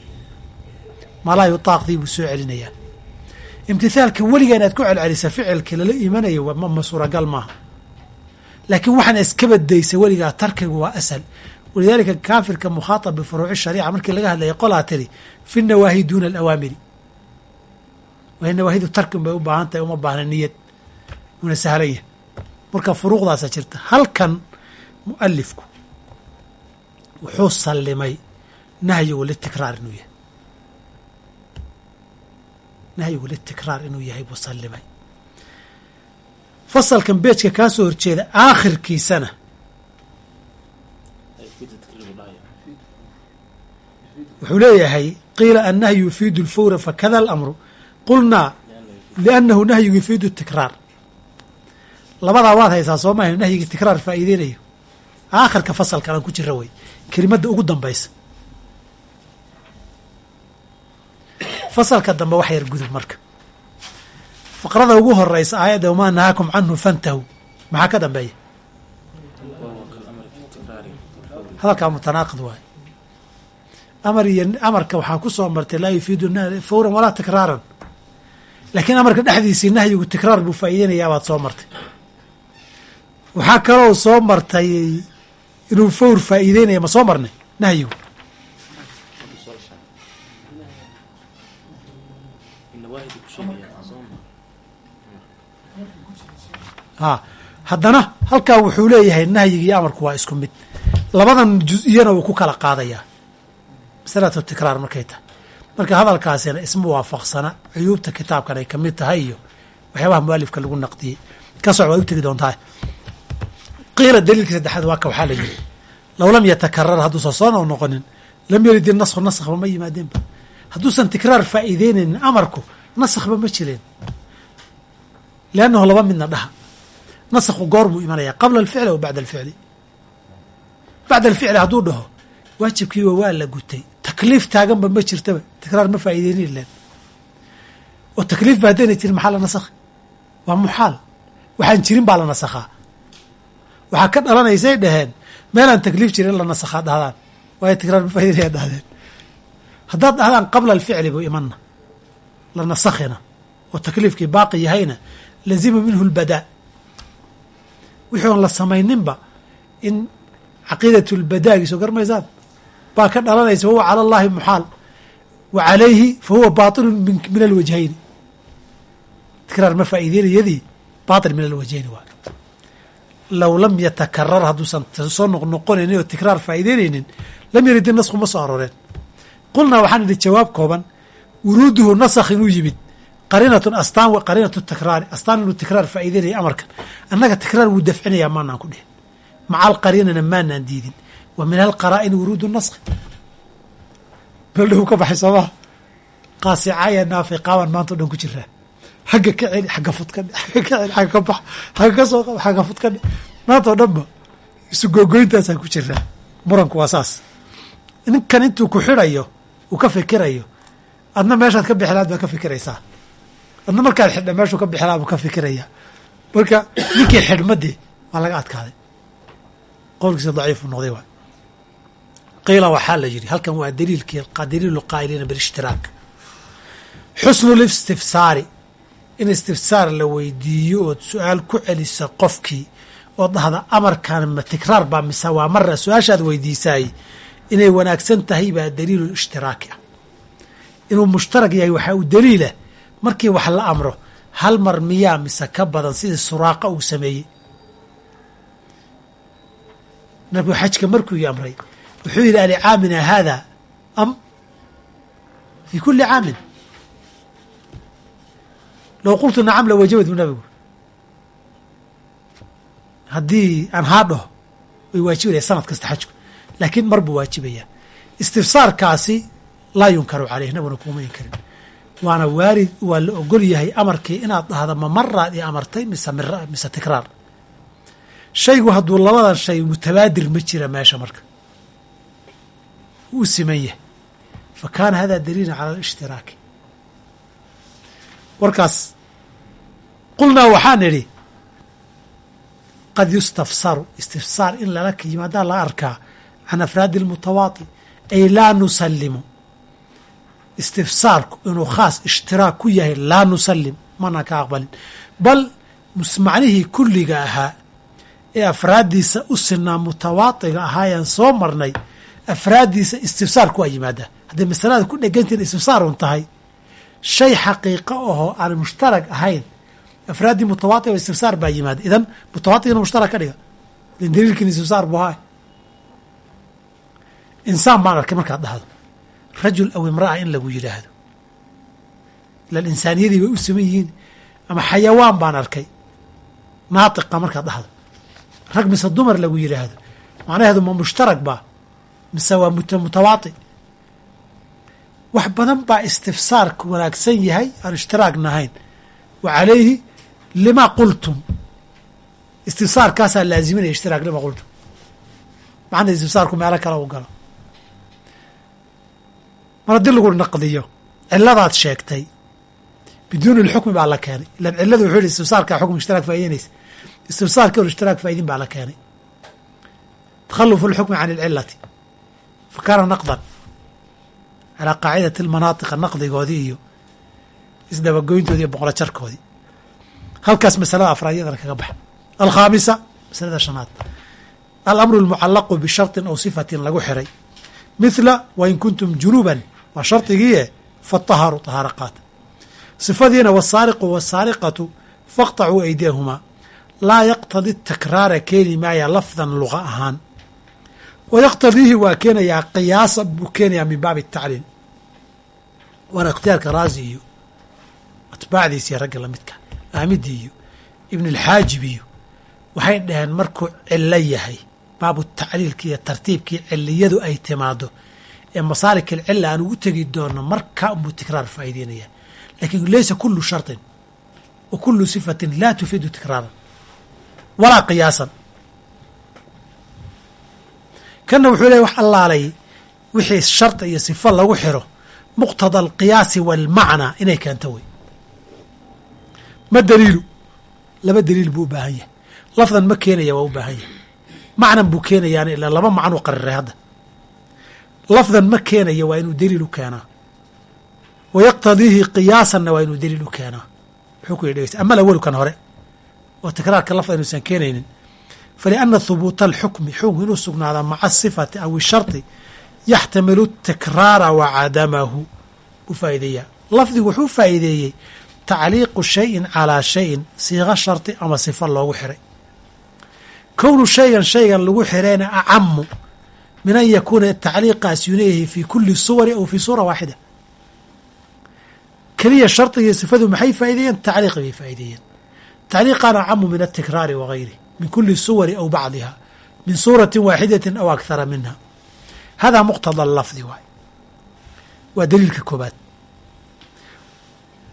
Malaa yutaaqdii buu soo celinayaa. Imtithaalka weligaa inaad ku celcelisa ficilka lala imanayo ma suuragal maaha. Laakiin waxaana iska badaysa weligaa tarkigu waa ashal walidaalika kaafirka mukhaatab bifuruuci shariica markii laga hadlayay qolaa tiri fi nawaahi duuna alawaamiri. Waay nawaahidu tarkin bay u baahan tahay uma baahna niyad. Una sahlan yahay marka furuuqdaasa jirta. Halkan mualifku wuxuu sallimay nahyigu litikraar inuu yahay. Nahyigu litikraar inuu yahay buu sallimay. Fasalkan beejka kaa soo horjeeda aakhirkiisana wuxuu leeyahay qiila annahyu yufiidu lfawra fakada alamru. Qulnaa liannahu nahyigu yufiidu tikraar labadaa waad haysaa soo maaha nahyigii tikraar faa'iideynayo aakhirka fasalkan aan ku jira wey kelimadda ugu dambaysa. Fasalka dambe wax yar gudub marka. Faqrada ugu horeysa aayadda wamaa nahaakum canhu fantahu. Maxaa ka dambeeya? Hadalkaa mutanaaqid waayo amar iyo amarka waxaa ku soo martay laa yufiidu fawran walaa tikraaran. Laakiin amarka dhexdiisii nahyigu tikraar buu faa'iideynayaa baad soo martay waxaa kaloo soo martay inuu fawr faa'iideynaya ma soo marnay? Nahyigu ha haddana halkaa wuxuu leeyahay nahyiga iyo amarku waa isku mid. Labadan juz-iyana wuu ku kala qaadayaa. Masalatu tikraar markay tahay. Marka hadalkaasina isma waafaqsana cuyuubta kitaabkan ay ka mid tahay iyo waxyaabaha mualifka lagu naqdiyey ka soc waad u tegi doontaa qiila daliilkii saddexaad waa ka waxaa la yidhi low lam yatakarar hadduusan soo noqonin lam yarid nasku naskba ma yimaadeenba hadduusan tikraar faa'iideynaynin amarku naskba ma jireen. Liannahu laba midna dhaha. Naskhu goor buu imanayaa qabla alficli aw bacda alficli. Bacda alficli hadduu dhaho waajibkiiba waa la gutay. Takliif taaganba ma jirtaba tikraar ma faa'iideynin len oo takliif ba haddayna jirin maxaa la nasakhi waa muxaal. Waxaan jirin baa la nasakhaa waxaa ka dhalanaysay dhaheen. Meelaan takliif jirin in la nasakhaa dhahdaan waayo tikraar ma faa'ideynaya dhahdeen haddaad dhahdaan qabla alficli buu imanna. La nasakhina. Oo takliifkii baaqi yahayna lazima minhu lbadaa wixii la samayninba in caqiidat lbadaagi soo garmaysaan baa ka dhalanaysa wahuwa cala allahi muxaal. Wa calayhi fa huwa baطilu min alwajhayni. Tikraar ma faa'iideynayadii? Baطil min alwajhayni waa low lam yatakarar hadduusan soo noqnoqonaynin oo tikraar faa'iideynaynin lam yarid nasku ma soo arooreen qulnaa waxaan idhi jawaab kooban wuruuduhu nasakh inuu yimid qariinatun astaan wa qariinatu tikraari astaan inuu tikraar faa'iideynaya amarkan annaga tikraar wuu dafcinayaa maanaan ku dhihin maca alqariinana maanaan diidin wa min alqaraa'ini wuruudu naskhi baldhawu ka baxay soomaha qaasicaya naafiqaaban maanta o dhan ku jiraa xagga ka celi xagga fud ka dhe xagga ka celi xagga ka bax xagga ka soo qaba xagga fud ka dhe dhanba isu googoyntaasaan ku jiraa muranku waa saas. Ninkan intuu ku xidhayo uu ka fikirayo adna meeshaad ka bixilaad baa ka fikiraysaa. Adna markaad xidha meeshuu ka bixilaa buu ka fikiraya. Marka ninkii xidhmadee waa laga adkaaday. Qowlkiisa daciifu noqday waay qiila waxaa la yidhi halkan waa daliilkii daliilu qaa'iliina bilishtiraak xusnu listifsaari in istifsaar la weydiiyo ood su'aal ku celisa qofkii oo dhahda amarkan ma tikraar baa mise waa mara su'aashaad weydiisaay inay wanaagsan tahay baa daliilu ishtiraaki ah. Inuu mushtarak yahay waxaa uu daliilah markii wax la amro hal mar miyaa mise ka badan sidii suraaqa uu sameeyey? Nabigu xajka markuu amray wuxuu yidhi alicaamina haada am? Fii kuli caamin low qultu nacam la wajabad bu nabigu haddii aan haa dhaho way waajibanaya sanad kasta xajku. Laakiin mar buu waajibayaa istifsaarkaasi laa yunkaru caleyh nabiguna kuuma inkarin waana waarid waa la ogol yahay amarkii inaad dhahda ma maraad i amartay mise mir mise tikraar. Shaygu hadduu labadan shay mutabaadir ma jira meesha marka. Wuu siman yahay. Fa kaana hada daliila cala alishhtiraaki warkaas qulnaa waxaan idhi qad yustafsaru istifsaar in lala yimaadaa la arkaa can afraadi almutawaati ay laa nusalimu istifsaarku inuu khaas ishtiraak ku yahay laa nusalim mana ka aqbalin. Bal macnihii kulliga ahaa ee afraaddiisa u sinaa mutawaatiga ahaayaan soo marnay afraaddiisa istifsaarku waa yimaadaa. Hadday masalada ku dhegantiin istifsaarun tahay shay xaqiiqo ahoo aan mushtarag ahayn afraaddii mutawaatiga istifsaar baa yimaada idan mutawaatigana mushtarak ka dhiga idan daliilkiina istifsaar buu ahaa insaan baan arkay markaad dhahdo rajul aw imra'a in lagu yidhaahdo ilan insaaniyadii bay u siman yihiin ama xayawaan baan arkay naatiqa markaad dhahdo rag mise dumar lagu yidhaahdo macnaheedu ma mushtarag baa mise waa mutawaati wax badan baa istifsaarku wanaagsan yahay aan ishtiraagna ahayn wa calayhi lima qultum istifsaarkaasaa laaziminaya ishtiraak lima qultum macna istifsaarku meelo kale u galo mar haddii lagu naqdiyo ciladaad sheegtay biduuni lxukmi baa la keenay ilan ciladu wuxuu yihi istifsaarkaa xukm ishtiraak faa'ideynaysa istifsaarka or ishtiraak faa'idin baa la keenay takhalufu اlxukmi can اlcilati fa kaana naqdan calaa qaacidati lmanaatika naqdigoodii iyo isdabagoyntoodii iyo boqolo jarkoodii halkaas masalada afraad yadana kaga baxa alkhaamisa masalada shanaad alamru اlmucalaqu bisharطin aw sifatin lagu xiray mithla wain kuntum junuban waa shardigiie faطaharu طahaaro qaata sifadiina wاsaariqu wاsaariqatu faqطacuu aydiyahumaa laa yaqtadi takraara keeni maaya lafdan luqa ahaan wa yaqtadiihi waa keenayaa qiyaasa buu keenayaa min baabi الtacliil waana ikhtiyaarka raazi iyo atbaacdiisi iyo ragga lamidka aamidi iyo ibn اlxaajib iyo waxay dhaheen markuu cilo yahay baabu tacliilki iyo tartiibkii ciliyadu ay timaado ee masaarik alcila aan ugu tegi doono markaa unbuu tikraar faa'ideynaya laakiin laysa kulu sharطin wa kulu sifatin laa tufiidu tikraaran walaa qiyaasan. Kanna wuxuu leeya wax allaalay wixii shardi iyo sifo lagu xiro muqtada alqiyaasi waalmacnaa inay keento wey ma daliilu? Laba daliil buu u baahan yahay. Lafdan ma keenaya waa u baahan yahay. Macnan buu keenayaana ilaa laba macnuu qariray hadda. Lafdan ma keenaya waa inuu daliil u keenaa. Wa yaqtadiihi qiyaasanna waa inuu daliil u keenaa. Muxuu ku yidhi dhegeysta ama alawalu kan hore. Oo tikraarka lafda inuusan keenaynin. Falianna hubuuta alxukmi xukm inuu sugnaadaa maca asifati aw ishardi yaxtamilu tikraara wa u faa'iideeyaa. Lafdigu wuxuu faa'iideeyey tacliiqu shayin calaa shayin siiqo shardi ama sifo loogu xiray kownu shaygan shaygan lagu xirayna acamu min an yakuuna tacliiqaas yunayahi fi kuli suwari aw fi suura waaxida keliya shardigii sifadu maxay faa'ideeyeen tacliiqi bay faa'ideeyeen tacliiqan acamu min altikraari wagayri min kuli suwari aw bacdiha min suurati waaxidatin aw akhara minha hada muqtada lafdi waay waa daliilka koobaad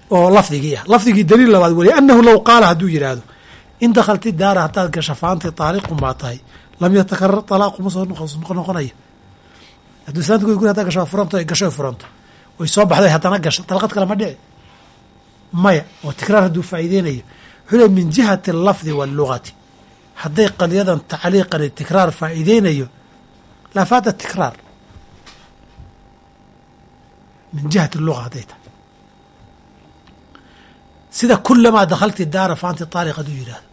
oo lafdigii ah. Lafdigii daliil labaad weli anahu low qaala hadduu yidhaahdo in dakhalti daara haddaad gasho faanti taaliqun baa tahay. Lam yatakarar talaaqu ma soo noqonayo. Hadduu islaanta guri hadaa gasho furanto gasho furanto. Way soo baxday haddana gasho dalqad kale ma dhici. Maya oo tikraar hadduu faa'iideynayo. Wuxuu min jihati allafdi wallugati hadday qadiyadan tacliiqani tikraar faa'iideynayo laa faata tikraar. Min jihati luga hadday tahay sida kulamaa dakhalti daara faanti taaliq hadduu yidhaahdo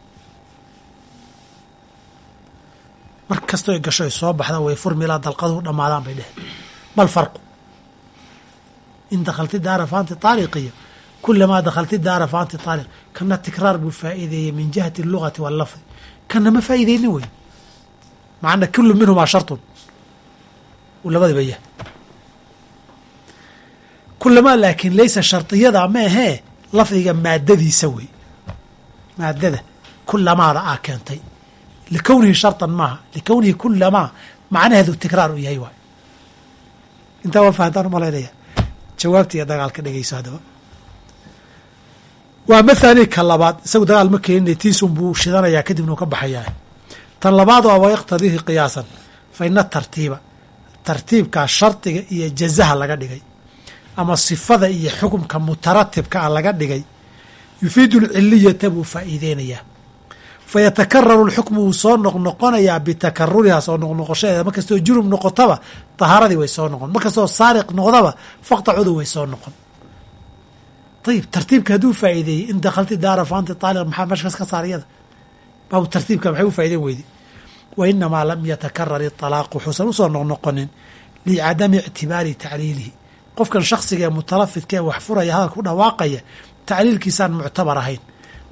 mar kastoo ay gasho ay soo baxda way furmilaa dalqaduhu dhammaadaan bay dheheen bal farqu. In dakhalti daara faanti taaliqiyo kulamaa dakhalti daara faanti taaliq kana tikraar buu faa'iideeyey min jihati allugati wallafdi kana ma faa'iideynin wey macana kulu minhumaa shartun. Uu labadiba yahay. Kulamaa laakiin laysa shardiyada ma ahee lafdiga maadadiisa wey maadada kulamaada aa keentay. Likownihi sharطan maaha. Likownihi kulamaa macnaheedu tikraar u yahay waay intaa waa fahantaan u malaynaya jawaabta iyo dagaalka dhegeyso haddaba. Waa mathani ka labaad. Isagu dagaal ma keenina tiisun buu shidanayaa kadibna ka baxayaa. Tan labaad waa wayaqtadiihi qiyaasan fa ina tartiiba tartiibkaa shardiga iyo jazaha laga dhigay ama sifada iyo xukumka mutaratibka a laga dhigay yufiidu lciliyata buu faa'iideynayaa. Fayatakararu lxukmu wuu soo noqnoqonayaa bitakarurihaa soo noqnoqoshadeeda. Mar kastoo junub noqotaba tahaaradii way soo noqon. Mar kastoo saariq noqdaba faqtacudu way soo noqon. Ayib tartiibka hadduu faa'iideeyey in dakhalti daara faanti taaliq maxaa meeshkas ka saariyada baabu tartiibka maxay u faa'ideyn weyday wa inamaa lam yatakarar iطalaaqu wuxuusan u soo noqnoqonin licadami ictibaari tacliilihi qofkan shaksiga ee mutalafidka ee wax furaya hadalka u dhawaaqaya tacliilkiisaan muctabar ahayn.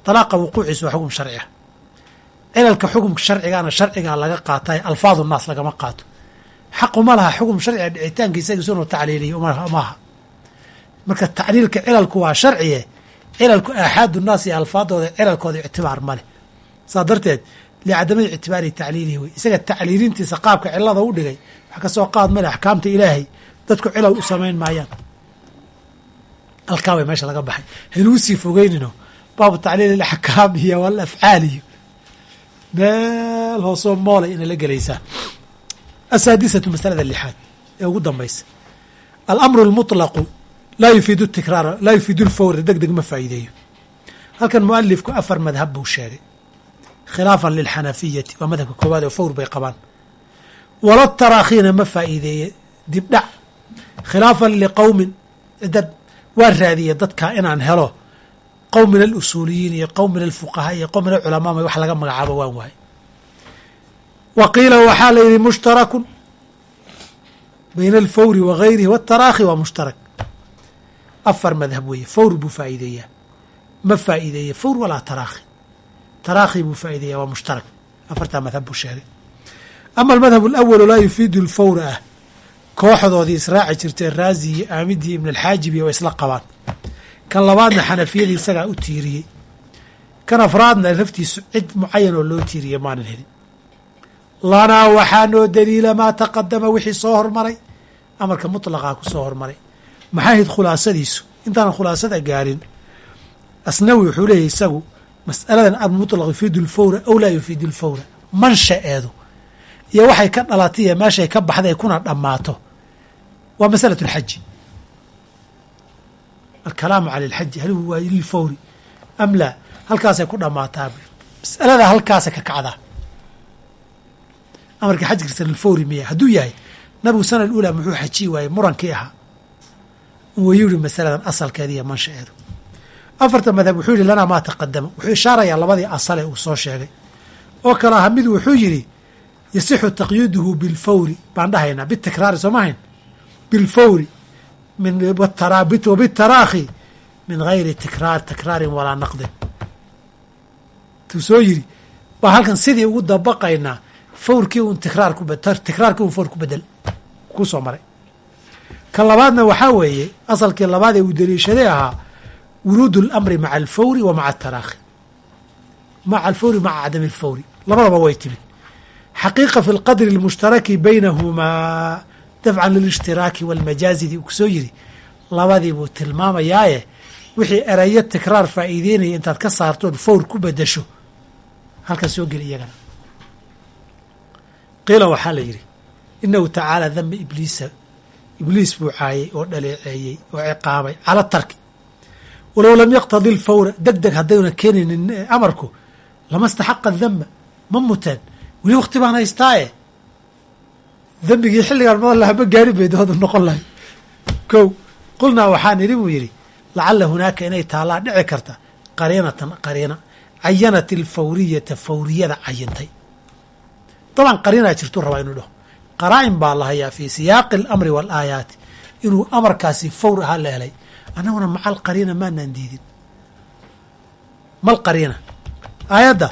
Dalaaqa wuquuciisa waa xukm sharci ah cilalka xukumka sharcigaana sharcigaa laga qaatay alfaadu naas lagama qaato. Xaquma laha xukum sharciga dhicitaankiisa isagiisu inuu tacliiliyo marka tacliilka cilalku waa sharciye cilalku aaxaadu naas iyo alfaadooda cilalkooda ictibaar male saa darteed licadamadi ictibaari tacliilihi wey isaga tacliilintiisa qaabka cilada u dhigay wax ka soo qaad male axkaamta ilaahay dadku cilal u samayn maayaan. Halkaa way meesha laga baxay. Haynuu sii fogeynino. Baabu tacliil alaxkaam iyo walafcaal iyo meel hoosoo moolay inay la gelaysaa asaadisatu masalada lixaad ee ugu dambaysa. Alamru lmuطlaqu laa yufiidu tikraara laa yufiidu lfawra deg deg ma faa'iideeyo. Halkan mualifku afar madhab buu sheegay. Khilaafan lilxanafiyati waa madhabka koowaad oo fawr bay qabaan. Wala taraakhina ma faa'iideeye. Dibdhac khilaafan liqowmin dad waa raadiya dadka inaan helo qowm min alusuuliyiin iyo qowm min alfuqahaa iyo qowm min alculamaa ma wax laga magacaabo waan waaye wa qiila waxaa la yidhi mushtarakun bayna alfawri wa gayrihi waataraakhi waa mushtarak afar madhab weeye fawr buu faa'iideeyaa ma faa'iideeye fawr walaa taraakhi taraakhi buu faa'ideeyaa waa mushtarak afartaa madhab buu sheegay ama almadhab alawalu laa yufiidu alfawra ah kooxdoodii israaci jirtay raazi iyo aamidii ibn alxaajibiya waa isla qabaan. Kan labaadna xanafiyadii isagaa u tiiriyey. Kan afraadna laftiisu cid mucayan oo loo tiiriye maanan helin. Lanaa waxaa noo daliila maa taqadama wixii soo hormaray. Amarka mutlaqaa ku soo hormaray. Maxay ahayd khulaasadiisu intaanan khulaasada gaarin asnawi wuxuu leeyahy isagu mas'aladan almutlaq yufiidu lfawra aw laa yufiidu lfawra mansha-eedu iyo waxay ka dhalatay iyo meeshay ka baxday kuna dhammaato. Waa masalat alxaji alkalaamu cala alxaji hal huwa lilfawri am laa? Halkaasay ku dhammaataa mas'alada halkaasay ka kacdaa. Amarka xajkiisa lilfawri miya hadduu yahay nabigu sana ulaa muxuu xajiyi waayey murankii ahaa. Wuu yidhi masaladan asalkeeda iyo manshaeedu afarta madhab wuxuu yihi lanaa maa taqadama wuxuu ishaarayaa labadii asale uu soo sheegay. Oo kale aha mid wuxuu yidhi yasixu taqyiiduhu bilfawri baan dhahaynaa bitikraari soo mahayn? Bilfawri wabitaraakhi min gayri tikraar tikraarin walaa naqdin tuu soo yidhi baa halkan sidii ugu dabaqaynaa fawrkii un tikraar ku tikraarkii un fawr ku bedel. Ku soo maray. Kan labaadna waxaa weeye asalkii labaad ee uu daliishaday ahaa wuruud اlamri maca alfawri wa maca ataraakhi. Maca alfawri maca cadami alfawri. Labadaba way timid xaqiiqa fi lqadri اlmushtaraki baynahumaa dafcan lilاshtiraaki walmajaazidi uu ku soo yiri labadii buu tilmaamayaaye wixii erayo tikraar faa'iideynaya intaad ka saartood fawr ku bedasho halkan soo geli iyagana qiila waxaa la yidhi inahu tacaala dama ibliisa ibliis buu caayey oo dhaleeceeyey oo ciqaabay cala tarki walow lam yaqtadi lfawra deg deg haddayna keenaynin amarku lama staxaqa damba ma muteen weli wakti baan haystaaye. Dembigii xilligaan madan laha ma gaarin bay dooda noqon lahay. Kow qulnaa waxaan idhi buu yidhi lacala hunaaka inay taallaa dhici karta qariinatan qariina cayanat alfawriyata fawriyada cayintay dabcan qariinaa jirtuu rabaa inuu dhaho. Qaraa-in baa la hayaa fii siyaaqi alamri waalaayaati inuu amarkaasi fawr ahaa la helay. Annaguna maca alqariina maanaan diidin. Mal qariina. Aayadda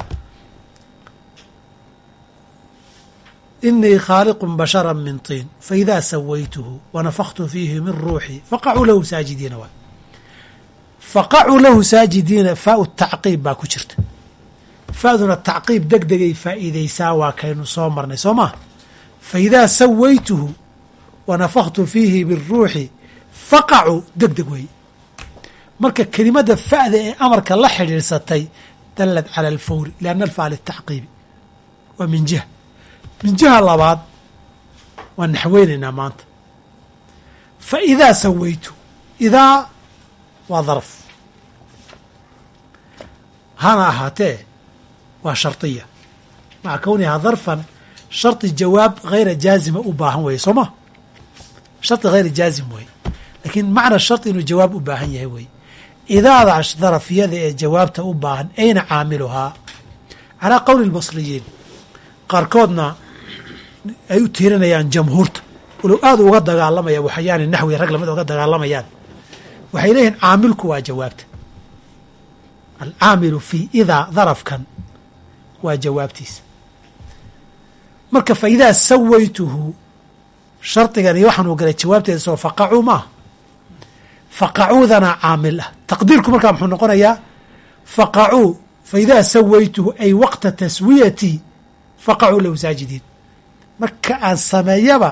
inii khaaliqun bashara min tiin faidaa sawaytuhu wanafaktu fiihi min ruuxii faqacuu lahu saajidiina waay faqacuu lahu saajidiina faau tacqiib baa ku jirta fa'duna tacqiib deg degay faa'iidaysaa waa kaynu soo marnay soo maa faidaa sawaytuhu wanafaktu fiihi min ruuxi faqacuu deg deg weeye marka kelimadda fa'da ee amarka la xidhiirsatay dallad cala alfawri lianna alfa'a litacqiibi waa min jiha min labaad waan naxweynaynaa maanta. Fa idaa sawaytu idaa waa daraf. Hana ahaatee waa shardiya maca kownihaa darfan shardi jawaab hayra jaazima u baahan weeye soo ma? Shardi hayra jaazim weeye. Laakiin macna shardi inuu jawaab u baahan yahay weeye. Idaada darafyada ee jawaabta u baahan ayna caamiluhaa. Calaa qowli lbasriyiin. Qaarkoodna ay u tiirinayaan jamhuurta. Walow aada uga dagaalamaya waxyaani naxwi rag la mid uga dagaalamayaan. Waxay leeyihiin caamilku waa jawaabta. Alcaamilu fii idaa darafkan waa jawaabtiisa marka fa idaa sawaytuhu shardigani waxaanuu galay jawaabteeda soo faqacuu maaha. Faqacuudana caamil ah. Taqdiirku markaa muxuu noqonayaa faqacuu fa idaa sawaytuhu ay waqta taswiyatii faqacuu lahu marka aan sameeyaba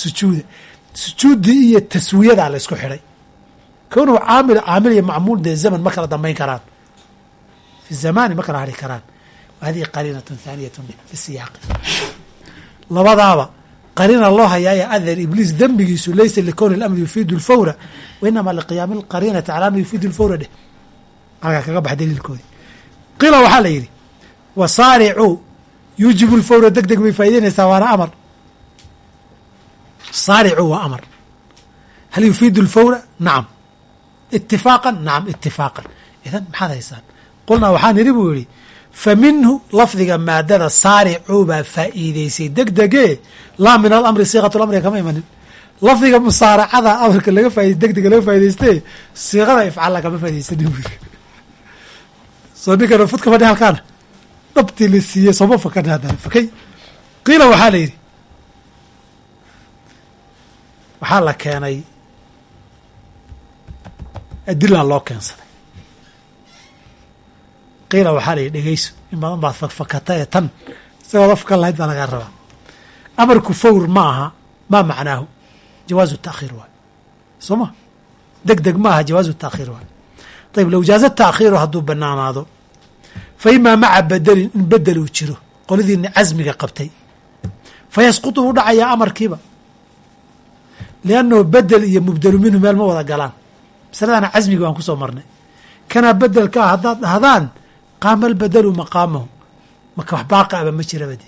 sujuuda. Sujuuddii iyo taswiyadaa la isku xidhay kownuhu caamil caamil iyo macmuul dee zaman ma kala dambayn karaan. Fi zamani ma kala hari karaan. Hadihi qariinatun thaaniyatun fi labadaaba qariina loo hayaaye adar ibliis dembigiisu laysa likowni lamri yufiidu lfawra wa inamaa liqiyaami lqariinati calaa ma yufiidu lfawra dheh. Halkaa kaga bax daliilkoodii. Qila waxaa la yidhi wasaaricuu yuujibu lfawra deg deg bay faa'idaynaysaa waana amar saaricuu waa amar hal yufiidu lfawra nacam itifaaqan nacam itifaaqan idan maxaad haysaan qulnaa waxaan idhi buu yidhi fa minhu lafdiga maadada saaricuu baa faa'iideysay deg degee laa min alamri siiqatu lamriga kama imanin lafdiga musaaracada amarka laga faaiday deg laga faa'idayste siiqada ifcalla kama faa'idaysanin buu yidhi soo ninkana fudka fadhi halkaana dhabtii la siiyey sooma fakana haddana fakay. Qiila waxaa la yidhi waxaa la keenay adilaa loo keensaday. Qiila waxaa la yidhi dhegeyso in badan baad fakfakata ee tan isagoo afkan lahayd baa lagaa rabaa. Amarku fawr ma aha maa macnaahu jawaazu taakhiir waay. Soo ma? Deg deg ma aha jawaazu taakhiir waay. Ayib low jaaza taakhiiru hadduu banaanaado fa imaa maca bedelin in bedel uu jiro qoladiina casmiga qabtay fa yasqutu u dhacayaa amarkiiba liannahu bedel iyo mubdelu minhu meel ma wada galaan masaladana casmiga waan ku soo marnay kanaa bedelka ah haddaad dhahdaan qaama albedelu maqaamahu marka wax baaqa aba ma jiraba de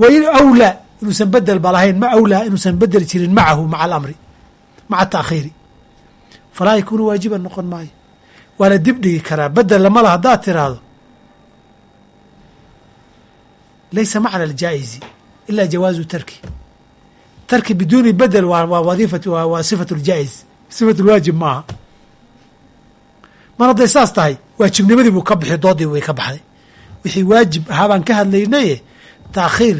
wa in awlaa inuusan bedel ba lahayn ma awlaa inuusan bedel jirin macahu maca alamri maca taakhiiri falaa yakuunu waajiban noqon maayo waa la dib dhigi karaa bedel lamala haddaad tiraahdo laysa macna aljaa'izi ilaa jawaazu tarki tarki biduuni bedel waa wadiifat waa sifatu ljaa'iz sifatu lwaajib maaha mar hadday saas tahay waajibnimadii buu ka bixi doodii way ka baxday wixii waajib ahaa baan ka hadlaynaye taakhiir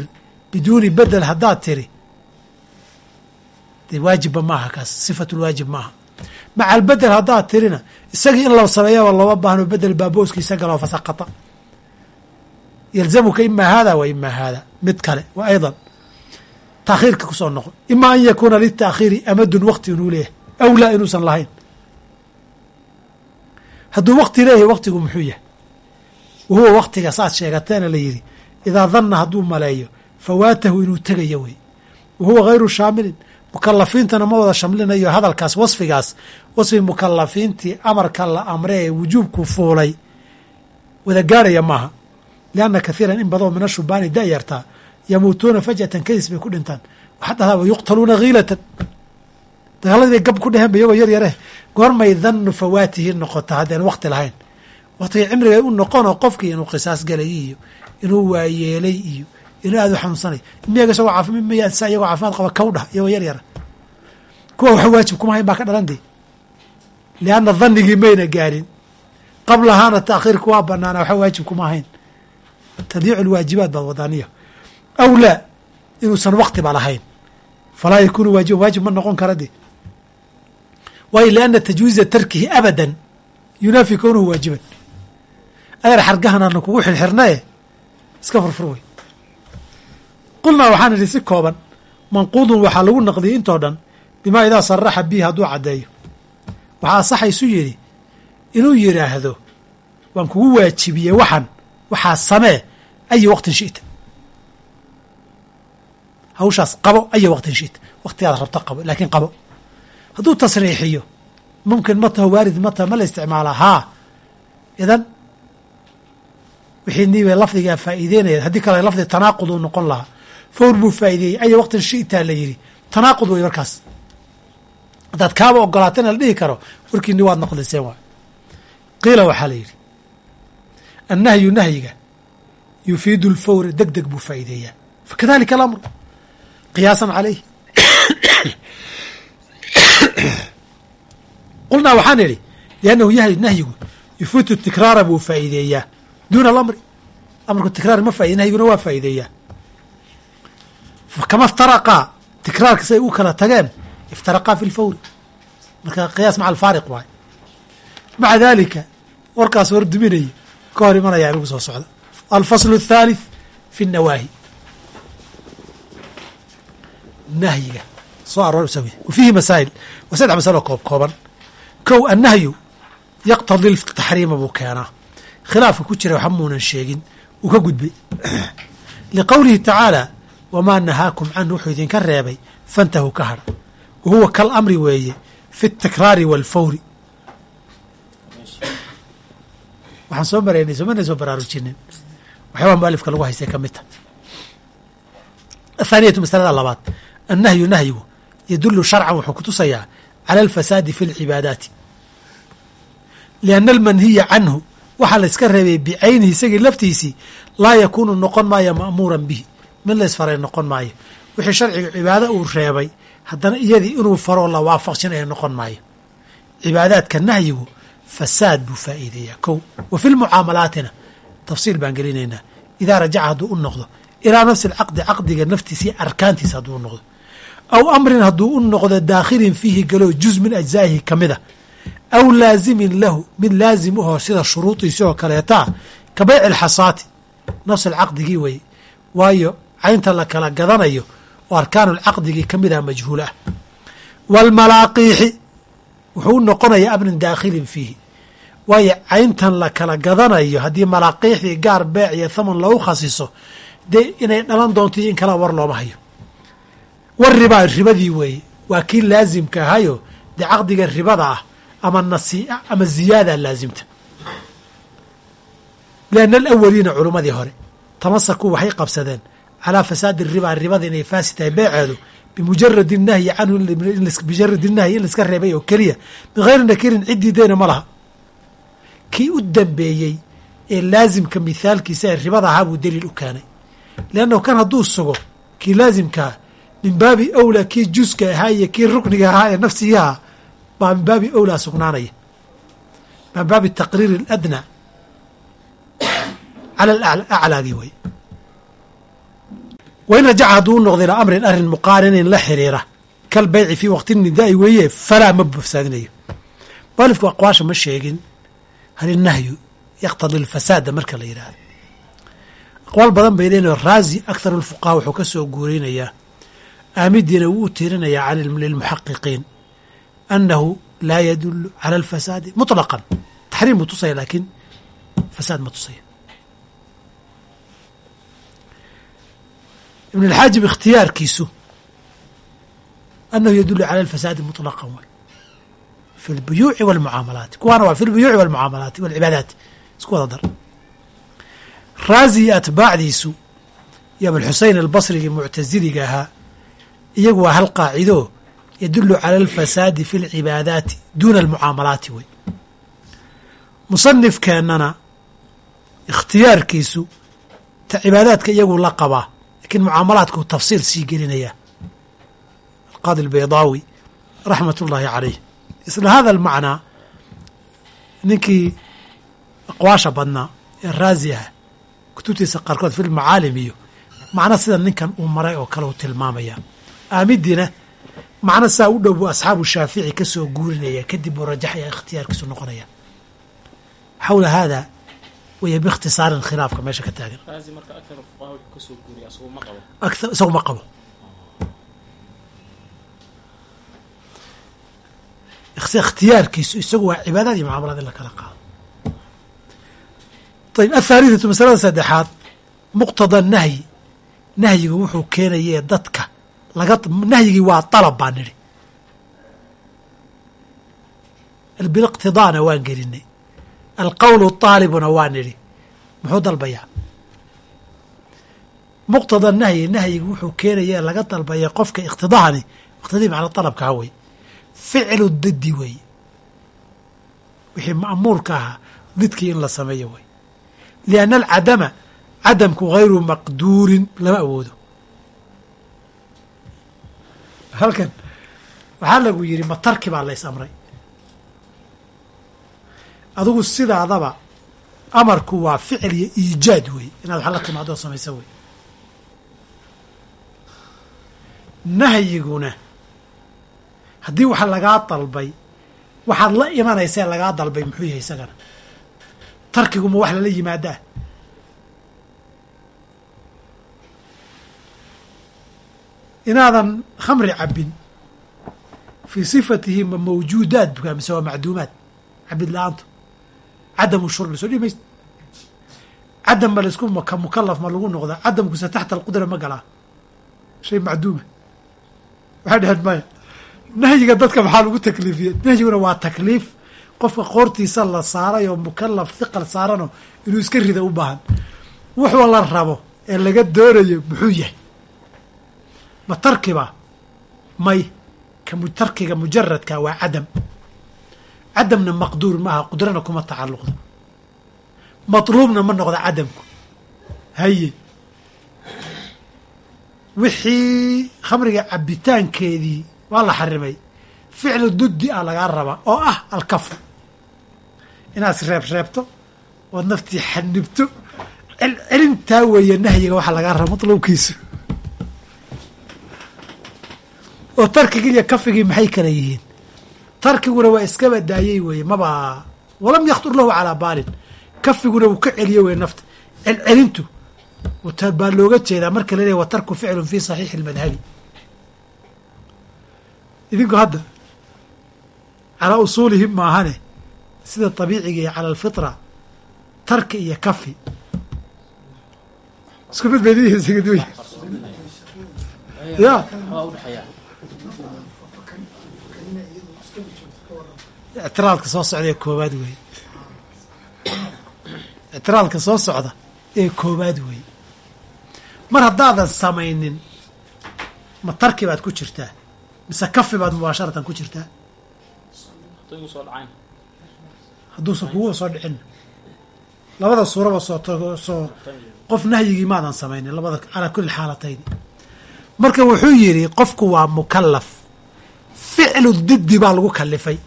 biduuni bedel haddaad tiri de waajibba maaha kaas sifatulwaajib maaha maca albedel haddaad tirina isagii in la sameeyaba looma baahno bedel baabooskiisa galoo fasaqata yalzamuka ima hada wa ima hada. Mid kale wa ayضا taakhiirka ku soo noqon. Ima an yakuuna litaakhiiri amadun wakti inuu leeyahay. Awlaa inuusan lahayn. Hadduu wakti leeyahay waktigu muxuu yahay. Wa huwa waktiga saad sheegateena la yidhi idaa dhanna hadduu maleeyo fawaatahu inuu tegayo wey wa huwa hayru shaamilin. Mukalafiintana ma wada shamlinayo hadalkaas wasfigaas. Wasfi mukalafiintii amarka la amre ee wujuubku fuulay. Wada gaarhaya maaha lianna kathiiran in badoo min ashubaani da'yartaa yamuutuuna faj'atan kadis bay ku dhintaan waxaa dhahdaa wa yuqtaluuna khiilatan dagaaladii bay gab ku dheheen ba iyagoo yar yareh goormay dannu fawaatihi noqota haddeen wakti lahayn waktigii cimrigay u noqonoo qofkii inuu qisaas galay iyo inuu waayeelay iyo inuu aada u xanuunsanay miyaga isagoo caafi miya sa iyagoo caafimaad qaba kaw dhah iyagoo yar yara kuwa waxa waajib kuma hayn baa ka dhalan dee lianna dhanigii mayna gaarin qablahaana taakhiirku waa banaana waxa waajib kuma ahayn tadyiicu lwaajibaat baad wadaaniya. Aw laa inuusan waktiba lahayn. Falaa yakuunu waajiban waajib ma noqon kara de waayo lianna tajwiiza tarkihi abadan yunaafi kownuhu waajiban. Adeer xargahanana kugu xirxirnaye iska furfur wey. Qulnaa waxaan idhi si kooban manquudun waxaa lagu naqdiyey intoo dhan bimaa idaa saraxa bihi hadduu caddeeyo. Waxaa asaxaysu yidhi inuu yidhaahdo waan kugu waajibiyey waxan waxaa samee ayi waqtin shi'ta hawshaas qabo ayi waqtin shi'ta waktigaad rabto qabo laakiin qabo. Hadduu tasriixiyo mumkin ma taho waarid ma taho ma la isticmaalaa haa. Idan wixii niibay lafdigaa faa'iideynaya. Haddii kale lafdi tanaaqud uu noqon lahaa. Fawr buu faa'iideeyey. Aya waqtin shi'taa la yidhi. Tanaaqud wey markaas. Haddaad kaaba ogolaatana la dhihi karo warkiini waad naqdiseen waay qiila waxaa la yidhi annahyu nahyiga yufiidu lfawra deg deg buu faa'iideeyaa. Fakadalika alamru. Qiyaasan calayh qulnaa waxaan idhi liannahu yahy nahyigu yufiidu tikraara buu faa'iideeyaa. Duuna alamri. Amarku tikraar ma faaide nahyiguna waa faa'iideeyaa. Kama iftaraqaa tikraarka siay u kala tageen iftaraqaa fi lfawri marka qiyaas maca alfaariq waay. Maca dalika warkaas hor duminaya ka hor imanaya anigu soo socda alfaslu الthalith fi الnawaahi nahyiga soo aroor same wa fiihi masaa'il waa saddex masalo koob kooban kow annahyu yaqtadi taxriima buu keenaa khilaafka ku jira waxa muunan sheegin uu ka gudbay liqowlihi tacaala wamaa nahaakum canhu wuxuu idinka reebay fantahu ka hadha wa huwa kal amri weeye fi اtikraari wاlfawri waxaan soo maraynay soomana soo baraarujinin waxyaabaa mualifka lagu haystay ka mid ta athaaniyatu masalada labaad annahyu nahyigu yadulu sharcan wuxuu kutusayaa cala alfasaadi fi اlcibaadaati lianna almanhiya canhu waxaa la iska reebay bicaynihi isagii laftiisii laa yakuunu noqon maayo ma'muuran bihi. Mid la isfaray noqon maayo. Wixii sharciga cibaado uu reebay haddana iyadii inuu faroo la waafaqshinaya noqon maayo. Cibaadaadka nahyigu fasaad buu faa'iideeyaa. Kow wa fi lmucaamalaatina tafsiil baan gelinaynaa idaa rajaca hadduu u noqdo ilaa nafsi alcaqdi caqdiga naftiisa iyo arkaantiisa hadduu u noqdo. Aw amrin hadduu u noqdo daakhilin fiihi galoo juz min ajzaa'ihi ka mida aw laazimin lahu mid laazim uhoo sida shuruudiisi oo kaleetaa ka bayci nafsi alcaqdigii weye waayo caynta la kala gadanayo oo arkaanulcaqdigii ka mid ah. Majhuul ah waalmalaaqiixi wuxuu u noqonayaa amrin daakhilin fiihi. Waayo cayntan la kala gadanayo haddii malaaqiixdii gaar beec iyo thaman lagu khasiso dee inay dhalan doonto iyo in kala war looma hayo. War ribaa ribadii weeye. Waa kii laasimka ahayo dee caqdiga ribada ah ama nasii'a ama ziyaada laasimta lianna alawaliina culummadii hore tamasakuu waxay qabsadeen calaa fasaadi ribaa ribada inay faasid tahay beeceedu bimujaradi nahyi canhu bimujaradi nahyi in laiska reebay oo keliya min hayri nakirin ciddii deyna ma laha kii u dambeeyey ee laasimka mithaalkiisa ee ribada ahaa buu daliil u keenay leannahu kan hadduu sugo kii laasimkaa min baabi awlaa kii juska ahaa iyo kii rukniga ahaa ee nafsigii ahaa baa min baabi awlaa sugnaanaya min baabi taqriiri aladnaa cala alaclaagii wey wain rajaca hadduu u noqdo ilaa amrin arrin muqaarinin la xiriira kal bayci fii waqti nidaa'i weeye falaa ma fasaadinayo mualifku aqwaasha ma sheegin hal innahyu yaqtadi alfasaada marka la yidhaahdo aqwaal badan bay leeyihiin raazi akharu lfuqaha wuxuu ka soo guurinayaa aamidiina wuu u tiirinayaa lilmuxaqiqiin annahu laa yadulu cala alfasaadi muطlaqan taxriim buu tusaya laakiin fasaad ma tusaya ibn اlxaajib ikhtiyaarkiisu annahu yadulu cala alfasaadi muطlaqan way fi اlbuyuuci wاlmucaamalaati kuwaana waa fi اlbuyuuci wاlmucaamalaati wاlcibaadaati isku wada dar raazi iyo atbaacdiisu iyo abulxusein albasrigii muctasiliga ahaa iyagu waa hal qaacido yadulu cala alfasaadi fi اlcibaadaati duuna almucaamalaati wey musanifkeennana ikhtiyaarkiisu ta cibaadaadka iyagu la qabaa lakiin mucaamalaadku tafsiir sii gelinaya. Alqaadi albaydaawi raxmat ullaahi calayh isla hada almacnaa ninkii aqwaasha badnaa ee raazi ah kutubtiisa qaarkood fi lmacaalim iyo macno sida ninkan uu maray oo kale uu tilmaamaya. Aamidiina macno saa u dhow buu asxaabu shaafici ka soo guurinaya kadib buu rajaxaya ikhtiyaarkiisu noqonaya. Xawla haada waya biikhtisaarin khilaafka meesha ka taagan isagu ma qabo ikhtiyaarkiisu isagu waa cibaadad iyo mucaamalad in la kala qaado ayb athaalithatu masalada saddexaad muqtada nahyi nahyigu wuxuu keenaye dadka laga nahyigii waa dalab baan nidhi biliqtidaana waan gelinay alqowlu طaalibuna waa nidhi muxuu dalbayaa muqtada nahyi nahyigu wuxuu keenaya laga dalbaya qofka iqtidahani iqtidii macna dalabka hawey ficlu diddi weeye wixii ma'muurka ahaa didkii in la sameeyo wey lianna alcadama cadamku hayru maqduurin lama awoodo halkan waxaa lagu yidhi ma tarki baa lays amray adigu sidaadaba amarku waa ficil iyo iijaad wey inaad wax la timaado samaysa wey nahyiguna haddii waxa lagaa dalbay waxaad la imanaysae lagaa dalbay muxuu yahay isagana? Tarkiguma wax lala yimaadaa inaadan khamri cabbin fii sifatihi ma mawjuudaad bukaa mise waa macduumaad? Cabid la'aantu cadamu shurbi soo dhihi mayst cadam ma la isku ka mukalaf ma lagu noqdaa cadamkuse taxta alqudra ma galaa shay macduuma waxay dheheen maya nahyiga dadka maxaa lagu takliifiyey nahyiguna waa takliif qofka qoortiisa la saaray oo mukalaf hiqal saarano inuu iska rida u baahan wuxuu la rabo ee laga doonayo muxuu yahay ma tarkiba may ka tarkiga mujaradka waa cadam cadamna maqduur maaha qudrana kuma tacalluqdo. Matluubna ma noqda cadamku haye. Wixii khamriga cabitaankeedii waa la xarimay ficlu duddi ah lagaa rabaa oo ah alkafu inaad reebreebto ood naftii xanibto celcelintaa weeye nahyiga waxaa lagaa raba matluubkiisu oo tarkigii iyo kafigii maxay kala yihiin tarkiguna waa iskaba daayey weeye maba walam yakhtur lahu calaa baalin. Kafiguna wuu ka celiye weye nafta. Celcelintu baa looga jeedaa marka la leeyahy wa tarku ficlun fi saxiixi اlmadhabi idinku hadda calaa usuulihim maahane sida طabiiciga iyo cala alfitra tarki iyo kafi. Isku mid bay leeyihiin ya ictiraadka soo socda ee koobaad weeye ictiraadka soo socda ee koobaad weeye mar haddaadan samaynin ma tarki baad ku jirtaa? Mise kafi baad mubaasharatan ku jirtaa? Hadduusan kugu soo dhicin. Labada suuraba soo soo qof nahyigii maadan samaynin labada calaa kulli xaalatayn. Marka wuxuu yidhi qofku waa mukalaf ficlu diddi baa lagu kalifay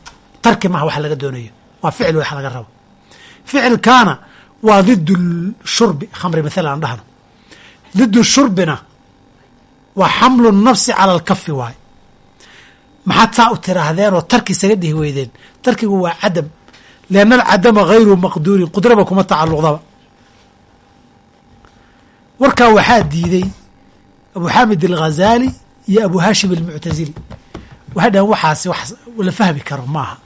tarki maha waxa laga doonayo. Waa ficil waxa laga rabo. Ficilkaana waa did shurbi khamri mathala aan dhahno did shurbina waa xamlu nafsi cala alkafi waay maxaad saa u tiraahdeen oo tarki isaga dhihi weydeen? Tarkigu waa cadam. Lianna alcadama hayru maqduurin qudraba kuma tacalluqdaba. Warkaa waxaa diiday abu xaamid alghazaali iyo abu hashim almuctazili waxay dhaheen waxaasi wax la fahmi karo maaha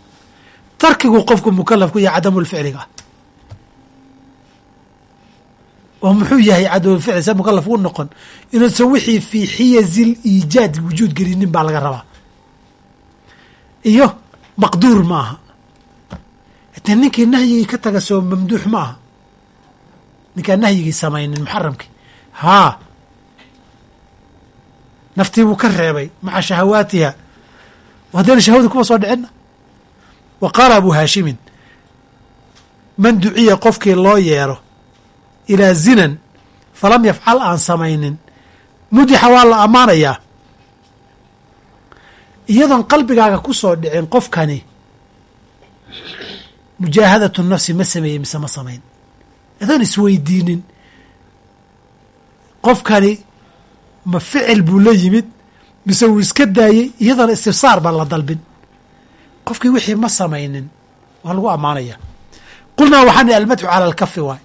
tarkigu qofku mukalafku iyo cadamulficliga oo muxuu yahay cadamulficli se mukalaf u noqon inuusan wixii fii xiyazil iijaad wujuud gelinin baa laga rabaa. Iyo maqduur ma aha de ninkii nahyigii ka taga soo mamduux ma aha ninkaan nahyigii samaynin muxaramkii haa. Naftii buu ka reebay maca shahawaatiha. Haddayna shahwadi kuwa soo dhicinna wa qaala abu haashimin man duciya qofkii loo yeero ilaa zinan falam yafcal aan samaynin mudixa waa la ammaanayaa. Iyadoon qalbigaaga ku soo dhicin qofkani mujaahadatu nafsi ma sameeyey mise ma samayn. Adoon isweydiinin. Qofkani ma ficil buu la yimid mise wuu iska daayey iyadoona istifsaar baan la dalbin qofkii wixii ma samaynin waa lagu ammaanaya. Qulnaa waxaan ihi almadxu cala alkafi waay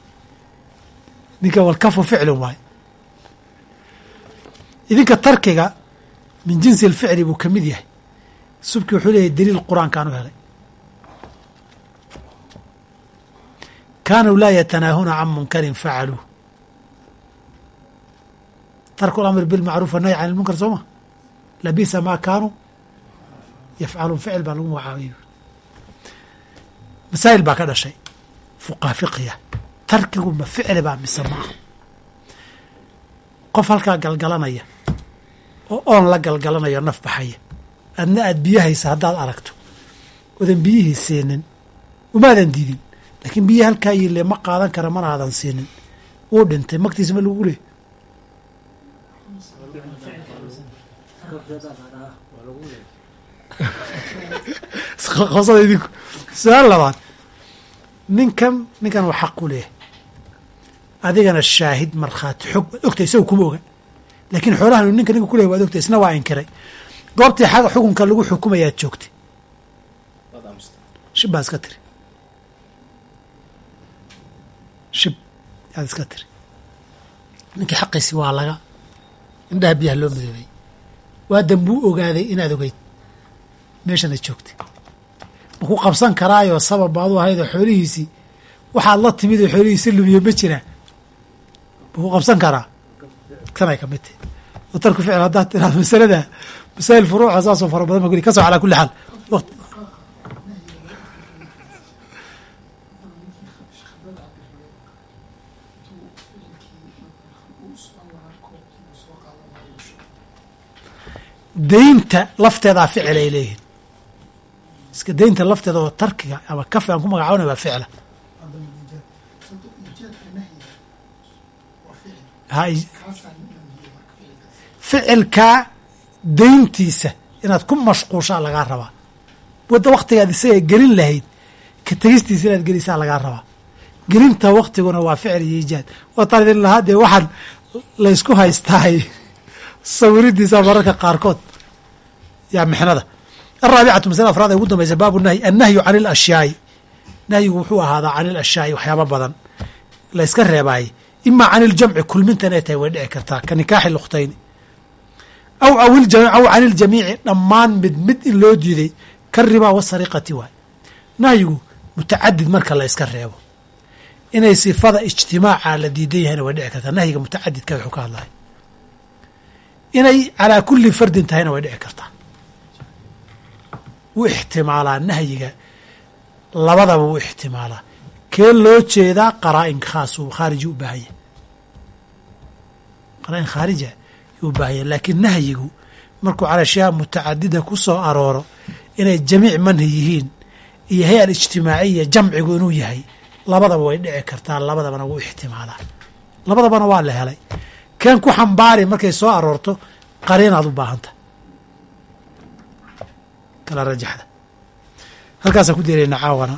ninka walkafu ficlun waay idinka tarkiga min jinsi alficli buu ka mid yahay. Subki wuxuu leeyahy daliil qur'aankaan u helay. Kaanuu laa yatanaahuna can munkarin facaluu tarku lamr bilmacruuf wanahy can ilmunkar soo ma? Labisa maa kaanuu yafcaluun ficil baa lagu magacaabay masaa'il baa ka dhashay fuqaha fiqiya tarkigu ma ficli baa mise ma ah qof halkaa galgalanaya oo oon la galgalanayo naf baxaya adna aad biyo haysa haddaad aragto odan biyihii siinin umaadan diidin laakiin biyihi halkaa yile ma qaadan kara mana aadan siinin wuu dhintay magtiisa ma lagu leey qosada idinku. Su'aal labaad. Ninkan ninkan waa xaq ku leeyahay adigana shaahid markhaati xog ogtay isaga kuma oga. Laakiin xoolahan ninka ninka kuleyahy waad ogtay isna waa inkiray. Goobtii xaga xukunka lagu xukumayaad joogtay. Shib baa iska tiri. Shib yaad iska tiri. Ninkii xaqiisi waa laga. Indhaha biyaha loo madoobay waa dambuu ogaaday inaad ogeyd meeshanaad joogtay. Maku qabsan karaayoo sabab baadu ahayd oo xoolihiisii waxaad la timid oo xoolihiisi lumiyo ma jiraa maku qabsan karaa. Kanay ka mid tahay. Oo tarku ficil haddaad tiraado masalada masaa'il furuuca saasoo fara badan ma ka soo calaa kulli xaal. Daynta lafteedaa ficil ay leeyihiin iska daynta lafteeda oo tarkiga ama kafi aan ku magacaabana waa ficla ficilkaa dayntiisa inaad ku mashquushaa lagaa rabaa. Wadda waktigaad isaga gelin lahayd ka tegistiisa inaad gelisaa lagaa rabaa. Gelinta waktiguna waa ficil iyo iijaad wataan dee waxaan laysku haystaay sawiridiisa mararka qaarkood yaa mixnada araabicatu masala afraad ee ugu dambaysa baabu nahyi annahyu can ilashyaai nahyigu wuxuu ahaadaa can ilashyaai waxyaaba badan la yska reebaaye imaa can iljamci kulminta inay tahay way dhici kartaa ka nikaaxi lukhtayni aw aw can iljamiici dhammaan mid mid in loo diiday ka ribaa wasariqati waay nahyigu mutacadid marka la yska reebo inay sifada ijtimaaca la diidan yahayna way dhici kartaa nahyiga mutacadidka wuxuu ka hadlaya inay calaa kulli fardin tahayna way dhici kartaa wuu ixtimaalaa nahyiga. Labadaba wuu ixtimaalaa. Kee loo jeedaa? Qaraa-in khaas uu khaariji u baahanya qaraa-in khaarija u baahanya laakiin nahyigu markuu cala ashyaa mutacadida ku soo arooro inay jamiic manhi yihiin iyo hay'al ijtimaaciya jamcigu inuu yahay labadaba way dhici kartaa labadabana wuu ixtimaalaa. Labadabana waa la helay. Keen ku xambaari markay soo aroorto qariinaad u baahanta kala rajaxda. Halkaasaan ku deelaynaa caawana